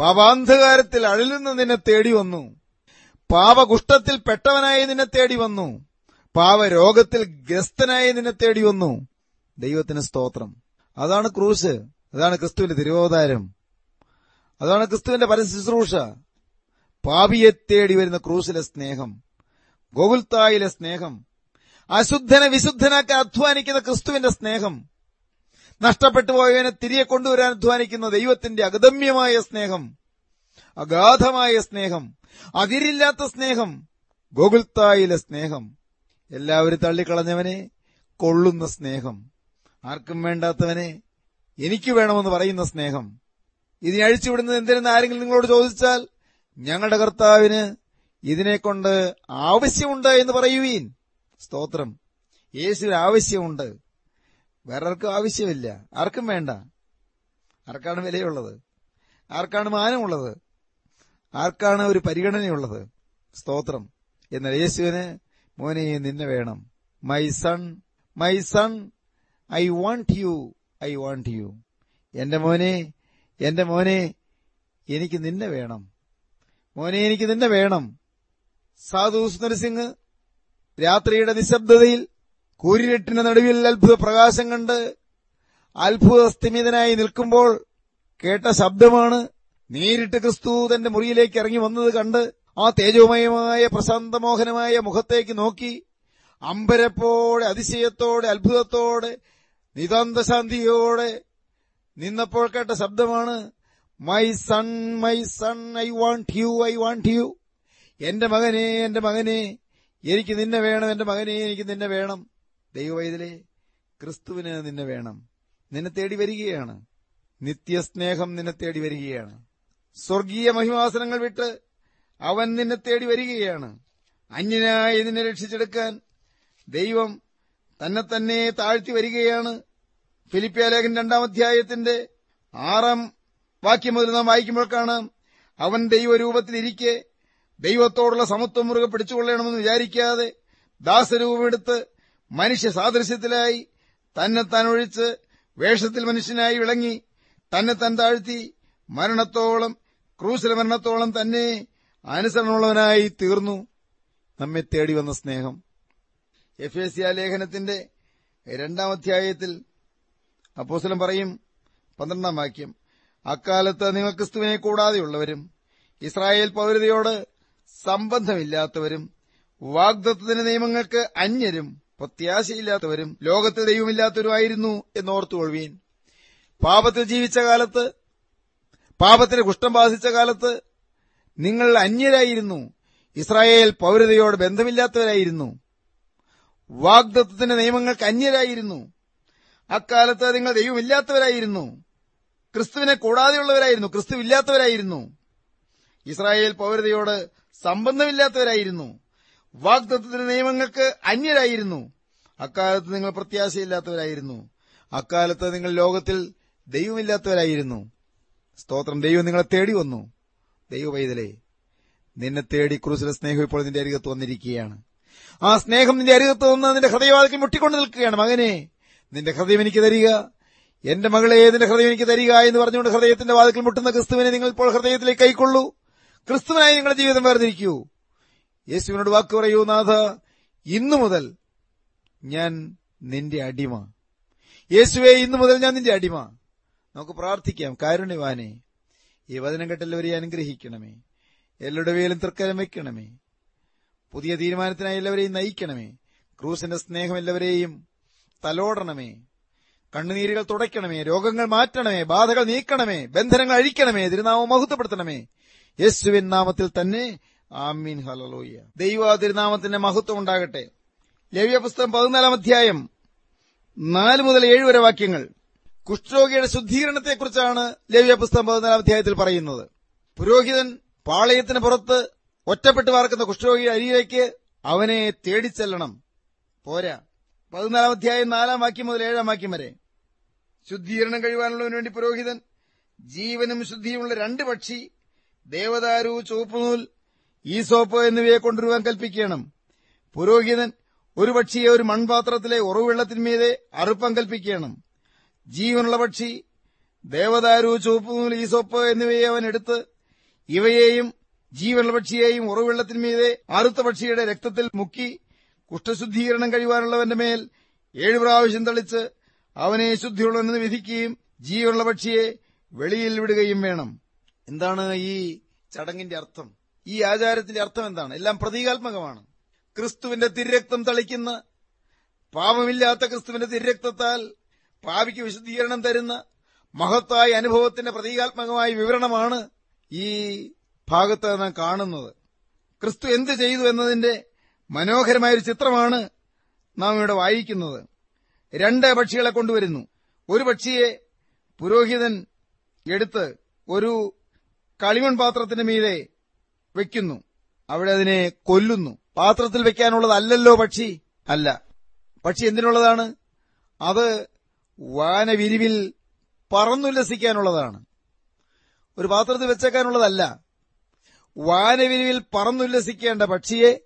പാപാന്ധകാരത്തിൽ അഴലുന്ന നിന്നെ തേടി വന്നു. പാപകുഷ്ഠത്തിൽ പെട്ടവനായി നിന്നെ തേടി വന്നു. പാവരോഗത്തിൽ ഗ്രസ്തനായി നിന്നെ തേടി വന്നു. ദൈവത്തിന് സ്തോത്രം. അതാണ് ക്രൂശ്. അതാണ് ക്രിസ്തുവിന്റെ തിരുവോതാരം അതാണ് ക്രിസ്തുവിന്റെ പരശുശ്രൂഷ പാപിയെ തേടി വരുന്ന ക്രൂശിലെ സ്നേഹം. ഗോകുൽത്തായിലെ സ്നേഹം. അശുദ്ധനെ വിശുദ്ധനാക്കി അധ്വാനിക്കുന്ന ക്രിസ്തുവിന്റെ സ്നേഹം. നഷ്ടപ്പെട്ടു പോയവനെ തിരികെ കൊണ്ടുവരാൻ അധ്വാനിക്കുന്ന ദൈവത്തിന്റെ അഗതമ്യമായ സ്നേഹം അഗാധമായ സ്നേഹം അതിരില്ലാത്ത സ്നേഹം ഗോകുൽത്തായിലെ സ്നേഹം എല്ലാവരും തള്ളിക്കളഞ്ഞവനെ കൊള്ളുന്ന സ്നേഹം ആർക്കും വേണ്ടാത്തവനെ എനിക്ക് വേണമെന്ന് പറയുന്ന സ്നേഹം. ഇതിനെ അഴിച്ചുവിടുന്നത് എന്തിനെന്ന് ആരെങ്കിലും നിങ്ങളോട് ചോദിച്ചാൽ ഞങ്ങളുടെ കർത്താവിന് ഇതിനെക്കൊണ്ട് ആവശ്യമുണ്ട് എന്ന് പറയുവീൻ. സ്തോത്രം. യേശുവിന് ആവശ്യമുണ്ട്. വേറൊർക്കും ആവശ്യമില്ല. ആർക്കും വേണ്ട. ആർക്കാണ് വിലയുള്ളത്? ആർക്കാണ് മാനമുള്ളത്? ആർക്കാണ് ഒരു പരിഗണനയുള്ളത്? സ്തോത്രം. എന്നാൽ യേശുവിന് മോനെ നിന്നെ വേണം. My son my son I want you I want you എന്റെ മോനെ എന്റെ മോനെ എനിക്ക് നിന്നെ വേണം. മോനെ എനിക്ക് നിന്നെ വേണം. സാധു സുന്ദരസിംഗ് രാത്രിയുടെ നിശബ്ദതയിൽ കൂരിരട്ടിന്റെ നടുവിൽ അത്ഭുത പ്രകാശം കണ്ട് അത്ഭുത സ്ഥിമിതനായി നിൽക്കുമ്പോൾ കേട്ട ശബ്ദമാണ് നേരിട്ട് ക്രിസ്തു തന്റെ മുറിയിലേക്ക് ഇറങ്ങി വന്നത് കണ്ട് ആ തേജോമയമായ പ്രശാന്തമോഹനമായ മുഖത്തേക്ക് നോക്കി അമ്പരപ്പോടെ അതിശയത്തോടെ അത്ഭുതത്തോടെ നിതാന്തശാന്തിയോടെ നിന്നപ്പോൾ കേട്ട ശബ്ദമാണ് my son my son I want you I want you എന്റെ മകനെ എന്റെ മകനെ എനിക്ക് നിന്നെ വേണം എന്റെ മകനെ എനിക്ക് നിന്നെ വേണം. ദൈവവൈതലേ ക്രിസ്തുവിന് നിന്നെ വേണം. നിന്നെ തേടി വരികയാണ്. നിത്യസ്നേഹം നിന്നെ തേടി വരികയാണ്. സ്വർഗീയ മഹിമാസനങ്ങൾ വിട്ട് അവൻ നിന്നെ തേടി വരികയാണ്. അന്യനായി നിന്നെ രക്ഷിച്ചെടുക്കാൻ ദൈവം തന്നെ തന്നെ താഴ്ത്തി വരികയാണ്. ഫിലിപ്പിയ ലേഖൻ രണ്ടാം അധ്യായത്തിന്റെ ആറാം വാക്യം മുതൽ നാം വായിക്കുമ്പോൾ കാണാം അവൻ ദൈവരൂപത്തിലിരിക്കെ ദൈവത്തോടുള്ള സമത്വം മുറുകെ പിടിച്ചുകൊള്ളണമെന്ന് വിചാരിക്കാതെ ദാസരൂപമെടുത്ത് മനുഷ്യ സാദൃശ്യത്തിലായി തന്നെ താൻ ഒഴിച്ച് വേഷത്തിൽ മനുഷ്യനായി വിളങ്ങി തന്നെത്താൻ താൻ താഴ്ത്തി മരണത്തോളം ക്രൂശിലെ മരണത്തോളം തന്നെ അനുസരണമുള്ളവനായി തീർന്നു. നമ്മെ തേടി വന്ന സ്നേഹം. എഫ് ലേഖനത്തിന്റെ രണ്ടാം അധ്യായത്തിൽ അപ്പോസലം പറയും പന്ത്രണ്ടാം വാക്യം അക്കാലത്ത് നിങ്ങൾ ക്രിസ്തുവിനെ കൂടാതെയുള്ളവരും ഇസ്രായേൽ പൗരതയോട് സംബന്ധമില്ലാത്തവരും വാഗ്ദത്വത്തിന്റെ നിയമങ്ങൾക്ക് അന്യരും പ്രത്യാശയില്ലാത്തവരും ലോകത്തിൽ ദൈവമില്ലാത്തവരുമായിരുന്നു എന്നോർത്തുകൊള്ളുവീൻ. പാപത്തിൽ ജീവിച്ച കാലത്ത് പാപത്തിന് കുഷ്ഠം ബാധിച്ച കാലത്ത് നിങ്ങൾ അന്യരായിരുന്നു. ഇസ്രായേൽ പൗരതയോട് ബന്ധമില്ലാത്തവരായിരുന്നു. വാഗ്ദത്വത്തിന്റെ നിയമങ്ങൾക്ക് അന്യരായിരുന്നു. അക്കാലത്ത് നിങ്ങൾ ദൈവമില്ലാത്തവരായിരുന്നു. ക്രിസ്തുവിനെ കൂടാതെയുള്ളവരായിരുന്നു. ക്രിസ്തുവില്ലാത്തവരായിരുന്നു. ഇസ്രായേൽ പൗരതയോട് സംബന്ധമില്ലാത്തവരായിരുന്നു. വാഗ്ദത്വത്തിന്റെ നിയമങ്ങൾക്ക് അന്യരായിരുന്നു. അക്കാലത്ത് നിങ്ങൾ പ്രത്യാശയില്ലാത്തവരായിരുന്നു. അക്കാലത്ത് നിങ്ങൾ ലോകത്തിൽ ദൈവമില്ലാത്തവരായിരുന്നു. സ്തോത്രം. ദൈവം നിങ്ങളെ തേടി വന്നു. ദൈവ പൈതലേ നിന്നെ തേടി ക്രൂസിലെ സ്നേഹം ഇപ്പോൾ നിന്റെ അരികത്ത് വന്നിരിക്കുകയാണ്. ആ സ്നേഹം നിന്റെ അരികത്ത് വന്ന് നിന്റെ ഹൃദയവാദിക്ക് മുട്ടിക്കൊണ്ട് നിൽക്കുകയാണ്. മകനെ നിന്റെ ഹൃദയം എനിക്ക് തരിക. എന്റെ മകളെ നിന്റെ ഹൃദയം എനിക്ക് തരിക എന്ന് പറഞ്ഞുകൊണ്ട് ഹൃദയത്തിന്റെ വാതിൽ മുട്ടുന്ന ക്രിസ്തുവിനെ നിങ്ങൾ ഇപ്പോൾ ഹൃദയത്തിലേക്ക് കൈക്കൊള്ളൂ. ക്രിസ്തുവിനായി നിങ്ങളുടെ ജീവിതം വേർതിരിക്കൂ. യേശുവിനോട് വാക്ക് പറയൂ നാഥ. ഇന്നു മുതൽ ഞാൻ നിന്റെ അടിമ. യേശുവെ ഇന്നു മുതൽ ഞാൻ നിന്റെ അടിമ. നമുക്ക് പ്രാർത്ഥിക്കാം. കാരുണ്യവാനെ ഈ വചനം കെട്ടെല്ലാവരെയും അനുഗ്രഹിക്കണമേ. എല്ലാവരുടെ വേലും തൃക്കരം വയ്ക്കണമേ. പുതിയ തീരുമാനത്തിനായി എല്ലാവരെയും നയിക്കണമേ. ക്രൂസിന്റെ സ്നേഹം എല്ലാവരെയും തലോടണമേ. കണ്ണുനീരുകൾ തുടയ്ക്കണമേ. രോഗങ്ങൾ മാറ്റണമേ. ബാധകൾ നീക്കണമേ. ബന്ധനങ്ങൾ അഴിക്കണമേ. തിരുനാമം മഹത്വപ്പെടുത്തണമേ. യേശുവിൻ നാമത്തിൽ തന്നെ ആമീൻ ഹലലോയ്യ ദൈവ തിരുനാമത്തിന്റെ മഹത്വം ഉണ്ടാകട്ടെ. ലവ്യ പുസ്തകം പതിനാലാം അധ്യായം നാല് മുതൽ ഏഴ് വരെ വാക്യങ്ങൾ. കുഷ്ഠരോഗിയുടെ ശുദ്ധീകരണത്തെക്കുറിച്ചാണ് ലവ്യ പുസ്തകം പതിനാലാം അധ്യായത്തിൽ പറയുന്നത്. പുരോഹിതൻ പാളയത്തിന് പുറത്ത് ഒറ്റപ്പെട്ട് പാർക്കുന്ന കുഷ്ഠരോഗിയുടെ അരിയിലേക്ക് അവനെ തേടിച്ചെല്ലണം. പോരാ. പതിനാലാം അധ്യായം നാലാം വാക്യം മുതൽ ഏഴാം വാക്യം വരെ. ശുദ്ധീകരണം കഴിവാനുള്ളതിനു വേണ്ടി പുരോഹിതൻ ജീവനും ശുദ്ധിയുമുള്ള രണ്ട് പക്ഷി ദേവദാരു ചുവപ്പുനൂൽ ഈസോപ്പ് എന്നിവയെ കൊണ്ടുവരുവാൻ കൽപ്പിക്കണം. പുരോഹിതൻ ഒരു പക്ഷിയെ ഒരു മൺപാത്രത്തിലെ ഉറവുവെള്ളത്തിന്മീതെ അറുപ്പം കൽപ്പിക്കണം. ജീവനുള്ള പക്ഷി ദേവദാരു ചുവപ്പുനൂൽ സോപ്പ് എന്നിവയെ അവൻ എടുത്ത് ഇവയെയും ജീവനുള്ള പക്ഷിയെയും ഉറവുവെള്ളത്തിന്മീതെ അറുത്ത പക്ഷിയുടെ രക്തത്തിൽ മുക്കി കുഷ്ഠശുദ്ധീകരണം കഴിയുവാനുള്ളവന്റെ മേൽ ഏഴു പ്രാവശ്യം തളിച്ച് അവനെ ശുദ്ധിയുള്ളവനെന്ന് വിധിക്കുകയും ജീവനുള്ള പക്ഷിയെ വെളിയിൽ വിടുകയും വേണം. എന്താണ് ഈ ചടങ്ങിന്റെ അർത്ഥം? ഈ ആചാരത്തിന്റെ അർത്ഥം എന്താണ്? എല്ലാം പ്രതീകാത്മകമാണ്. ക്രിസ്തുവിന്റെ തിരരക്തം തളിക്കുന്ന പാപമില്ലാത്ത ക്രിസ്തുവിന്റെ തിരരക്തത്താൽ പാപിക്ക് വിശദീകരണം തരുന്ന മഹത്തായ അനുഭവത്തിന്റെ പ്രതീകാത്മകമായ വിവരണമാണ് ഈ ഭാഗത്ത് നാം കാണുന്നത്. ക്രിസ്തു എന്ത് ചെയ്തു എന്നതിന്റെ മനോഹരമായ ഒരു ചിത്രമാണ് നാം ഇവിടെ വായിക്കുന്നത്. രണ്ട് പക്ഷികളെ കൊണ്ടുവരുന്നു. ഒരു പക്ഷിയെ പുരോഹിതൻ എടുത്ത് ഒരു കളിമൺ പാത്രത്തിന് മീതെ വെക്കുന്നു. അവിടെ അതിനെ കൊല്ലുന്നു. പാത്രത്തിൽ വെക്കാനുള്ളതല്ലല്ലോ പക്ഷി. അല്ല. പക്ഷി എന്തിനുള്ളതാണ്? അത് വാനവിരിവിൽ പറന്നുല്ലസിക്കാനുള്ളതാണ്. ഒരു പാത്രത്തിൽ വെച്ചേക്കാനുള്ളതല്ല. വാനവിരിവിൽ പറന്നുല്ലസിക്കേണ്ട പക്ഷിയെ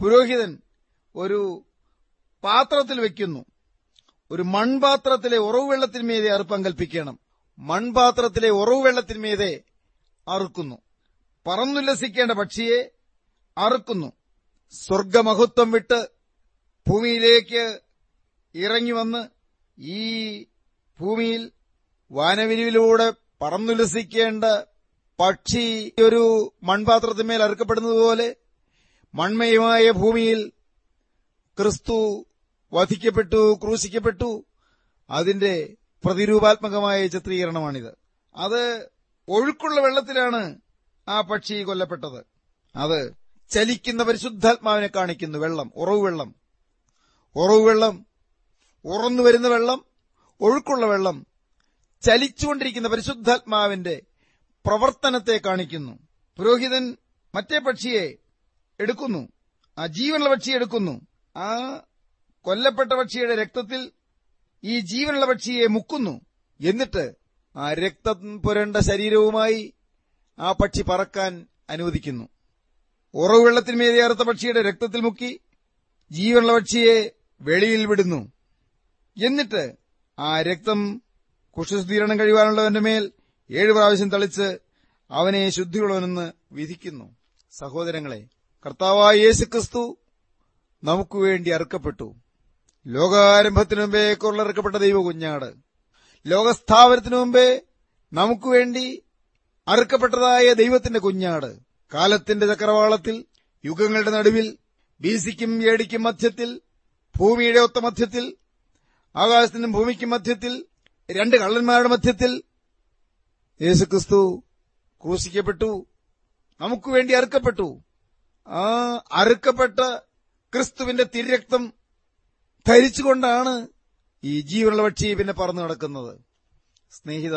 പുരോഹിതൻ ഒരു പാത്രത്തിൽ വെക്കുന്നു. ഒരു മൺപാത്രത്തിലെ ഉറവുവെള്ളത്തിന്മീതെ അറുപ്പം കൽപ്പിക്കണം മൺപാത്രത്തിലെ ഉറവുവെള്ളത്തിന്മീതെ അറുക്കുന്നു. പറന്നുല്ലസിക്കേണ്ട പക്ഷിയെ അറുക്കുന്നു. സ്വർഗമഹത്വം വിട്ട് ഭൂമിയിലേക്ക് ഇറങ്ങി വന്ന് ഈ ഭൂമിയിൽ വാനവിരിവിലൂടെ പറന്നുല്ലസിക്കേണ്ട പക്ഷി ഒരു മൺപാത്രത്തിന്മേൽ അറുക്കപ്പെടുന്നതുപോലെ മൺമയമായ ഭൂമിയിൽ ക്രിസ്തു വധിക്കപ്പെട്ടു ക്രൂശിക്കപ്പെട്ടു. അതിന്റെ പ്രതിരൂപാത്മകമായ ചിത്രീകരണമാണിത്. അത് ഒഴുക്കുള്ള വെള്ളത്തിലാണ് ആ പക്ഷി കൊല്ലപ്പെട്ടത്. അത് ചലിക്കുന്ന പരിശുദ്ധാത്മാവിനെ കാണിക്കുന്നു വെള്ളം ഉറവ് വെള്ളം. വെള്ളം ഉറന്നു വരുന്ന വെള്ളം ഒഴുക്കുള്ള വെള്ളം ചലിച്ചുകൊണ്ടിരിക്കുന്ന പരിശുദ്ധാത്മാവിന്റെ പ്രവർത്തനത്തെ കാണിക്കുന്നു. പുരോഹിതൻ മറ്റേ പക്ഷിയെ എടുക്കുന്നു. ആ ജീവനുള്ള പക്ഷിയെ എടുക്കുന്നു. ആ കൊല്ലപ്പെട്ട പക്ഷിയുടെ രക്തത്തിൽ ഈ ജീവനുള്ള പക്ഷിയെ മുക്കുന്നു. എന്നിട്ട് ആ രക്തം പുരണ്ട ശരീരവുമായി ആ പക്ഷി പറക്കാൻ അനുവദിക്കുന്നു. ഉറവുവെള്ളത്തിന്മേതെ അറുത്ത പക്ഷിയുടെ രക്തത്തിൽ മുക്കി ജീവനുള്ള പക്ഷിയെ വെളിയിൽ വിടുന്നു. എന്നിട്ട് ആ രക്തം കുഷ്ഠശുദ്ധീകരണം കഴിവാനുള്ളവന്റെ മേൽ ഏഴു പ്രാവശ്യം തളിച്ച് അവനെ ശുദ്ധിയുള്ളവനെന്ന് വിധിക്കുന്നു. സഹോദരങ്ങളെ കർത്താവായ യേശു ക്രിസ്തു നമുക്ക് വേണ്ടി അറുക്കപ്പെട്ടു. ലോകാരംഭത്തിനു മുമ്പേ കൊള്ളറുക്കപ്പെട്ട ദൈവ കുഞ്ഞാട് ലോകസ്ഥാപനത്തിനു മുമ്പേ നമുക്ക് വേണ്ടി അറുക്കപ്പെട്ടതായ ദൈവത്തിന്റെ കുഞ്ഞാട്. കാലത്തിന്റെ ചക്രവാളത്തിൽ യുഗങ്ങളുടെ നടുവിൽ ബിസിക്കും ഏടിക്കും മധ്യത്തിൽ ഭൂമിയുടെ ഒത്ത മധ്യത്തിൽ ആകാശത്തിനും ഭൂമിക്കും മധ്യത്തിൽ രണ്ട് കള്ളന്മാരുടെ മധ്യത്തിൽ യേശുക്രിസ്തു ക്രൂശിക്കപ്പെട്ടു നമുക്ക് വേണ്ടി അറുക്കപ്പെട്ടു. ആ അറുക്കപ്പെട്ട ക്രിസ്തുവിന്റെ തിരക്തം ധരിച്ചുകൊണ്ടാണ് ഈ ജീവനുള്ള പക്ഷി പിന്നെ പറന്നു നടക്കുന്നത്. സ്നേഹിത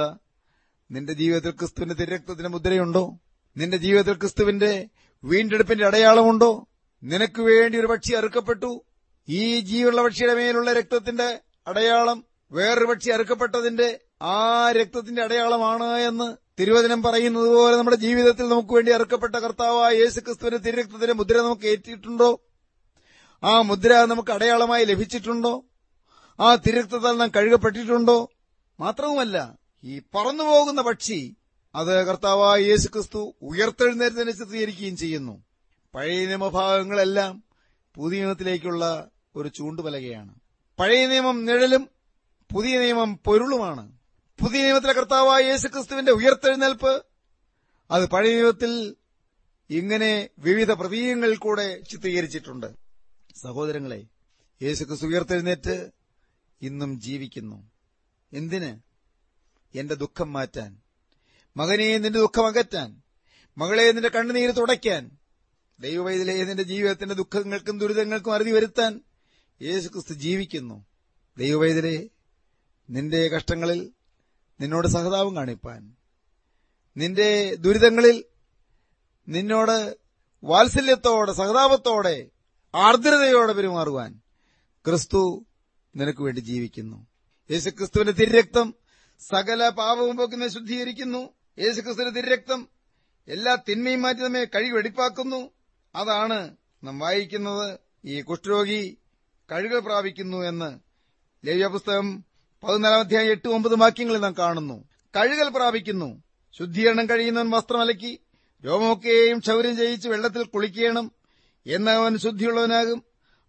നിന്റെ ജീവിതത്തിൽ ക്രിസ്തുവിന്റെ തിരക്തത്തിന് മുദ്രയുണ്ടോ? നിന്റെ ജീവിതത്തിൽ ക്രിസ്തുവിന്റെ വീണ്ടെടുപ്പിന്റെ അടയാളമുണ്ടോ? നിനക്ക് വേണ്ടി ഒരു പക്ഷി അറുക്കപ്പെട്ടു. ഈ ജീവുള്ള പക്ഷിയുടെ മേലുള്ള രക്തത്തിന്റെ അടയാളം വേറൊരു പക്ഷി അറുക്കപ്പെട്ടതിന്റെ ആ രക്തത്തിന്റെ അടയാളമാണ് എന്ന് തിരുവചനം പറയുന്നത് പോലെ നമ്മുടെ ജീവിതത്തിൽ നമുക്ക് വേണ്ടി അറുക്കപ്പെട്ട കർത്താവായ യേശു ക്രിസ്തുവിന്റെ തിരക്തത്തിന്റെ മുദ്ര നമുക്ക് ഏറ്റിട്ടുണ്ടോ? ആ മുദ്ര നമുക്ക് അടയാളമായി ലഭിച്ചിട്ടുണ്ടോ? ആ തിരക്തത്താൽ നാം കഴുകപ്പെട്ടിട്ടുണ്ടോ? മാത്രവുമല്ല ഈ പറന്നു പോകുന്ന പക്ഷി അത് കർത്താവായ യേശു ക്രിസ്തു ഉയർത്തെഴുന്നേരത്തിനെ ചിത്രീകരിക്കുകയും ചെയ്യുന്നു. പഴയ നിയമഭാഗങ്ങളെല്ലാം പുതിയ നിയമത്തിലേക്കുള്ള ഒരു ചൂണ്ടുപലകയാണ്. പഴയ നിയമം നിഴലും പുതിയ നിയമം പൊരുളുമാണ്. പുതിയ നിയമത്തിലെ കർത്താവായ യേശു ക്രിസ്തുവിന്റെ ഉയർത്തെഴുന്നേൽപ്പ് അത് പഴയ നിയമത്തിൽ ഇങ്ങനെ വിവിധ പ്രതീകങ്ങളിൽ കൂടെ ചിത്രീകരിച്ചിട്ടുണ്ട്. സഹോദരങ്ങളെ യേശുക്രിസ്തു ഉയർത്തെഴുന്നേറ്റ് ഇന്നും ജീവിക്കുന്നു. എന്തിന്? എന്റെ ദുഃഖം മാറ്റാൻ. മകനെ നിന്റെ ദുഃഖം അകറ്റാൻ. മകളെ നിന്റെ കണ്ണുനീര് തുടയ്ക്കാൻ. ദൈവവൈദ്യലെ നിന്റെ ജീവിതത്തിന്റെ ദുഃഖങ്ങൾക്കും ദുരിതങ്ങൾക്കും അറുതി വരുത്താൻ യേശുക്രിസ്തു ജീവിക്കുന്നു. ദൈവവൈദ്യലെ നിന്റെ കഷ്ടങ്ങളിൽ നിന്നോട് സഹതാപം കാണിപ്പാൻ. നിന്റെ ദുരിതങ്ങളിൽ നിന്നോട് വാത്സല്യത്തോടെ സഹതാപത്തോടെ ആർദ്രതയോടെ പെരുമാറുവാൻ ക്രിസ്തു നിനക്ക് വേണ്ടി ജീവിക്കുന്നു. യേശുക്രിസ്തുവിന്റെ തിരരക്തം സകല പാപവും പോക്കുന്ന ശുദ്ധീകരിക്കുന്നു. യേശുക്രിസ്തുവിന്റെ തിരരക്തം എല്ലാ തിന്മയും മാറ്റി നമ്മെ കഴുകി വെടിപ്പാക്കുന്നു. അതാണ് നാം വായിക്കുന്നത് ഈ കുഷ്ഠരോഗി കഴുകൽ പ്രാപിക്കുന്നു എന്ന്. ലേവ്യ പുസ്തകം പതിനാലാം അധ്യായം എട്ട് ഒമ്പത് വാക്യങ്ങളിൽ നാം കാണുന്നു. കഴുകൽ പ്രാപിക്കുന്നു. ശുദ്ധീകരണം കഴിയുന്നവൻ വസ്ത്രമലക്കി രോമമൊക്കെയും ക്ഷൗര്യം ചെയ്യിച്ച് വെള്ളത്തിൽ കുളിക്കണം. എന്നവൻ ശുദ്ധിയുള്ളവനാകും.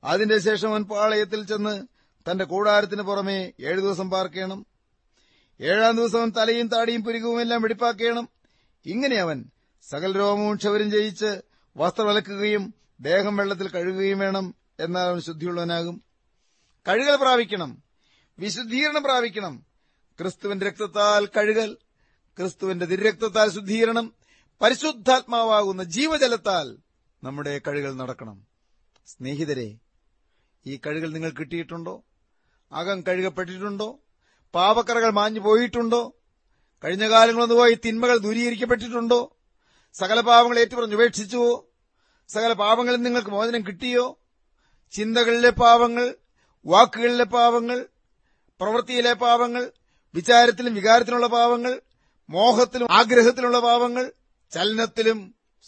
അതിന്റെ ശേഷം അവൻ പാളയത്തിൽ ചെന്ന് തന്റെ കൂടാരത്തിന് പുറമേ ഏഴു ദിവസം പാർക്കണം. ഏഴാം ദിവസം തലയും താടിയും പുരുകവുമെല്ലാം വെടിപ്പാക്കണം ഇങ്ങനെ അവൻ സകല രോമവും ക്ഷവരും ജയിച്ച് വസ്ത്രമലക്കുകയും ദേഹം വെള്ളത്തിൽ കഴുകുകയും വേണം എന്നാൽ അവൻ ശുദ്ധിയുള്ളവനാകും. കഴുകൽ പ്രാപിക്കണം. വിശുദ്ധീകരണം പ്രാപിക്കണം. ക്രിസ്തുവിന്റെ രക്തത്താൽ കഴുകൽ ക്രിസ്തുവിന്റെ ദുരക്തത്താൽ ശുദ്ധീകരണം പരിശുദ്ധാത്മാവാകുന്ന ജീവജലത്താൽ നമ്മുടെ കഴുകൽ നടക്കണം. സ്നേഹിതരെ ഈ കഴുകൽ നിങ്ങൾ കിട്ടിയിട്ടുണ്ടോ? അകം കഴുകപ്പെട്ടിട്ടുണ്ടോ? പാപക്കറകൾ മാഞ്ഞു പോയിട്ടുണ്ടോ? കഴിഞ്ഞ കാലങ്ങളൊന്നു പോയി തിന്മകൾ ദൂരീകരിക്കപ്പെട്ടിട്ടുണ്ടോ? സകല പാപങ്ങൾ ഏറ്റുപറഞ്ഞു ഉപേക്ഷിച്ചുവോ? സകല പാപങ്ങളിൽ നിങ്ങൾക്ക് മോചനം കിട്ടിയോ? ചിന്തകളിലെ പാപങ്ങൾ വാക്കുകളിലെ പാപങ്ങൾ പ്രവൃത്തിയിലെ പാപങ്ങൾ വിചാരത്തിലും വികാരത്തിലുള്ള പാപങ്ങൾ മോഹത്തിലും ആഗ്രഹത്തിലുള്ള പാപങ്ങൾ ചലനത്തിലും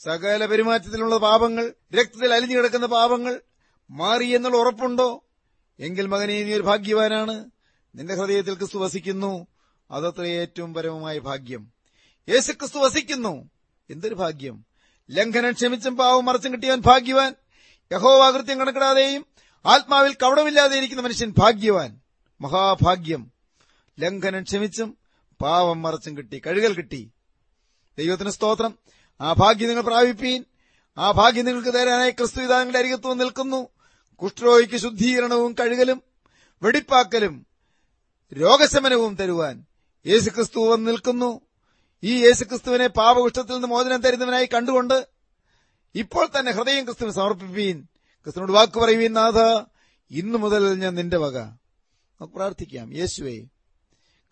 സകല പെരുമാറ്റത്തിലുള്ള പാപങ്ങൾ രക്തത്തിൽ അലിഞ്ഞു കിടക്കുന്ന പാപങ്ങൾ മാറി എന്നുള്ള ഉറപ്പുണ്ടോ? എങ്കിൽ മകനെ നീ ഒരു ഭാഗ്യവാനാണ്. നിന്റെ ഹൃദയത്തിൽ ക്രിസ്തു വസിക്കുന്നു. അതത്ര ഏറ്റവും പരമമായ ഭാഗ്യം. യേശു ക്രിസ്തു വസിക്കുന്നു. എന്തൊരു ഭാഗ്യം. ലംഘനം ക്ഷമിച്ചും പാവം മറച്ചും കിട്ടിയവൻ ഭാഗ്യവാൻ. യഹോവാകൃത്യം കണക്കിടാതെയും ആത്മാവിൽ കവടമില്ലാതെ ഇരിക്കുന്ന മനുഷ്യൻ ഭാഗ്യവാൻ. മഹാഭാഗ്യം. ലംഘനം ക്ഷമിച്ചും പാവം മറച്ചും കിട്ടി. കഴുകൽ കിട്ടി. ദൈവത്തിന് സ്തോത്രം. ആ ഭാഗ്യം നിങ്ങൾ പ്രാപിപ്പീൻ. ആ ഭാഗ്യം നിങ്ങൾക്ക് തരാനായി ക്രിസ്തു വിധാനങ്ങളുടെ നിങ്ങളുടെ അരികത്വം നിൽക്കുന്നു. കുഷ്ഠരോഗിക്ക് ശുദ്ധീകരണവും കഴുകലും വെടിപ്പാക്കലും രോഗശമനവും തരുവാൻ യേശുക്രിസ്തു വന്ന് നിൽക്കുന്നു. ഈ യേശുക്രിസ്തുവിനെ പാപകുഷ്ഠത്തിൽ നിന്ന് മോചനം തരുന്നവനായി കണ്ടുകൊണ്ട് ഇപ്പോൾ തന്നെ ഹൃദയം ക്രിസ്തുവിന് സമർപ്പിപ്പീൻ. ക്രിസ്തുവിനോട് വാക്ക് പറയുവീൻ നാഥ ഇന്നു മുതൽ ഞാൻ നിന്റെ വക. നമുക്ക് പ്രാർത്ഥിക്കാം. യേശുവേ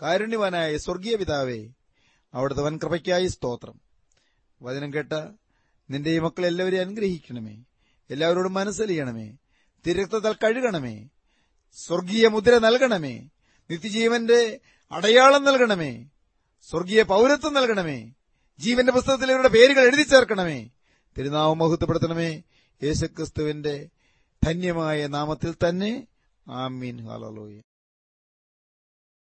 കാരുണ്യവാനായ സ്വർഗീയ പിതാവേ അവിടുത്തെ വൻകൃപയ്ക്കായി സ്തോത്രം. വചനം കേട്ട നിന്റെ ഈ മക്കളെ എല്ലാവരെയും അനുഗ്രഹിക്കണമേ. എല്ലാവരോടും മനസ്സലിയണമേ. തിരക്തത്താൽ കഴുകണമേ. സ്വർഗീയ മുദ്ര നൽകണമേ. നിത്യജീവന്റെ അടയാളം നൽകണമേ. സ്വർഗീയ പൗരത്വം നൽകണമേ. ജീവന്റെ പുസ്തകത്തിൽ ഇവരുടെ പേരുകൾ എഴുതി ചേർക്കണമേ. തിരുനാമം മഹത്വപ്പെടുത്തണമേ. യേശുക്രിസ്തുവിന്റെ ധന്യമായ നാമത്തിൽ തന്നെ. ആമീൻ. ഹാലോയ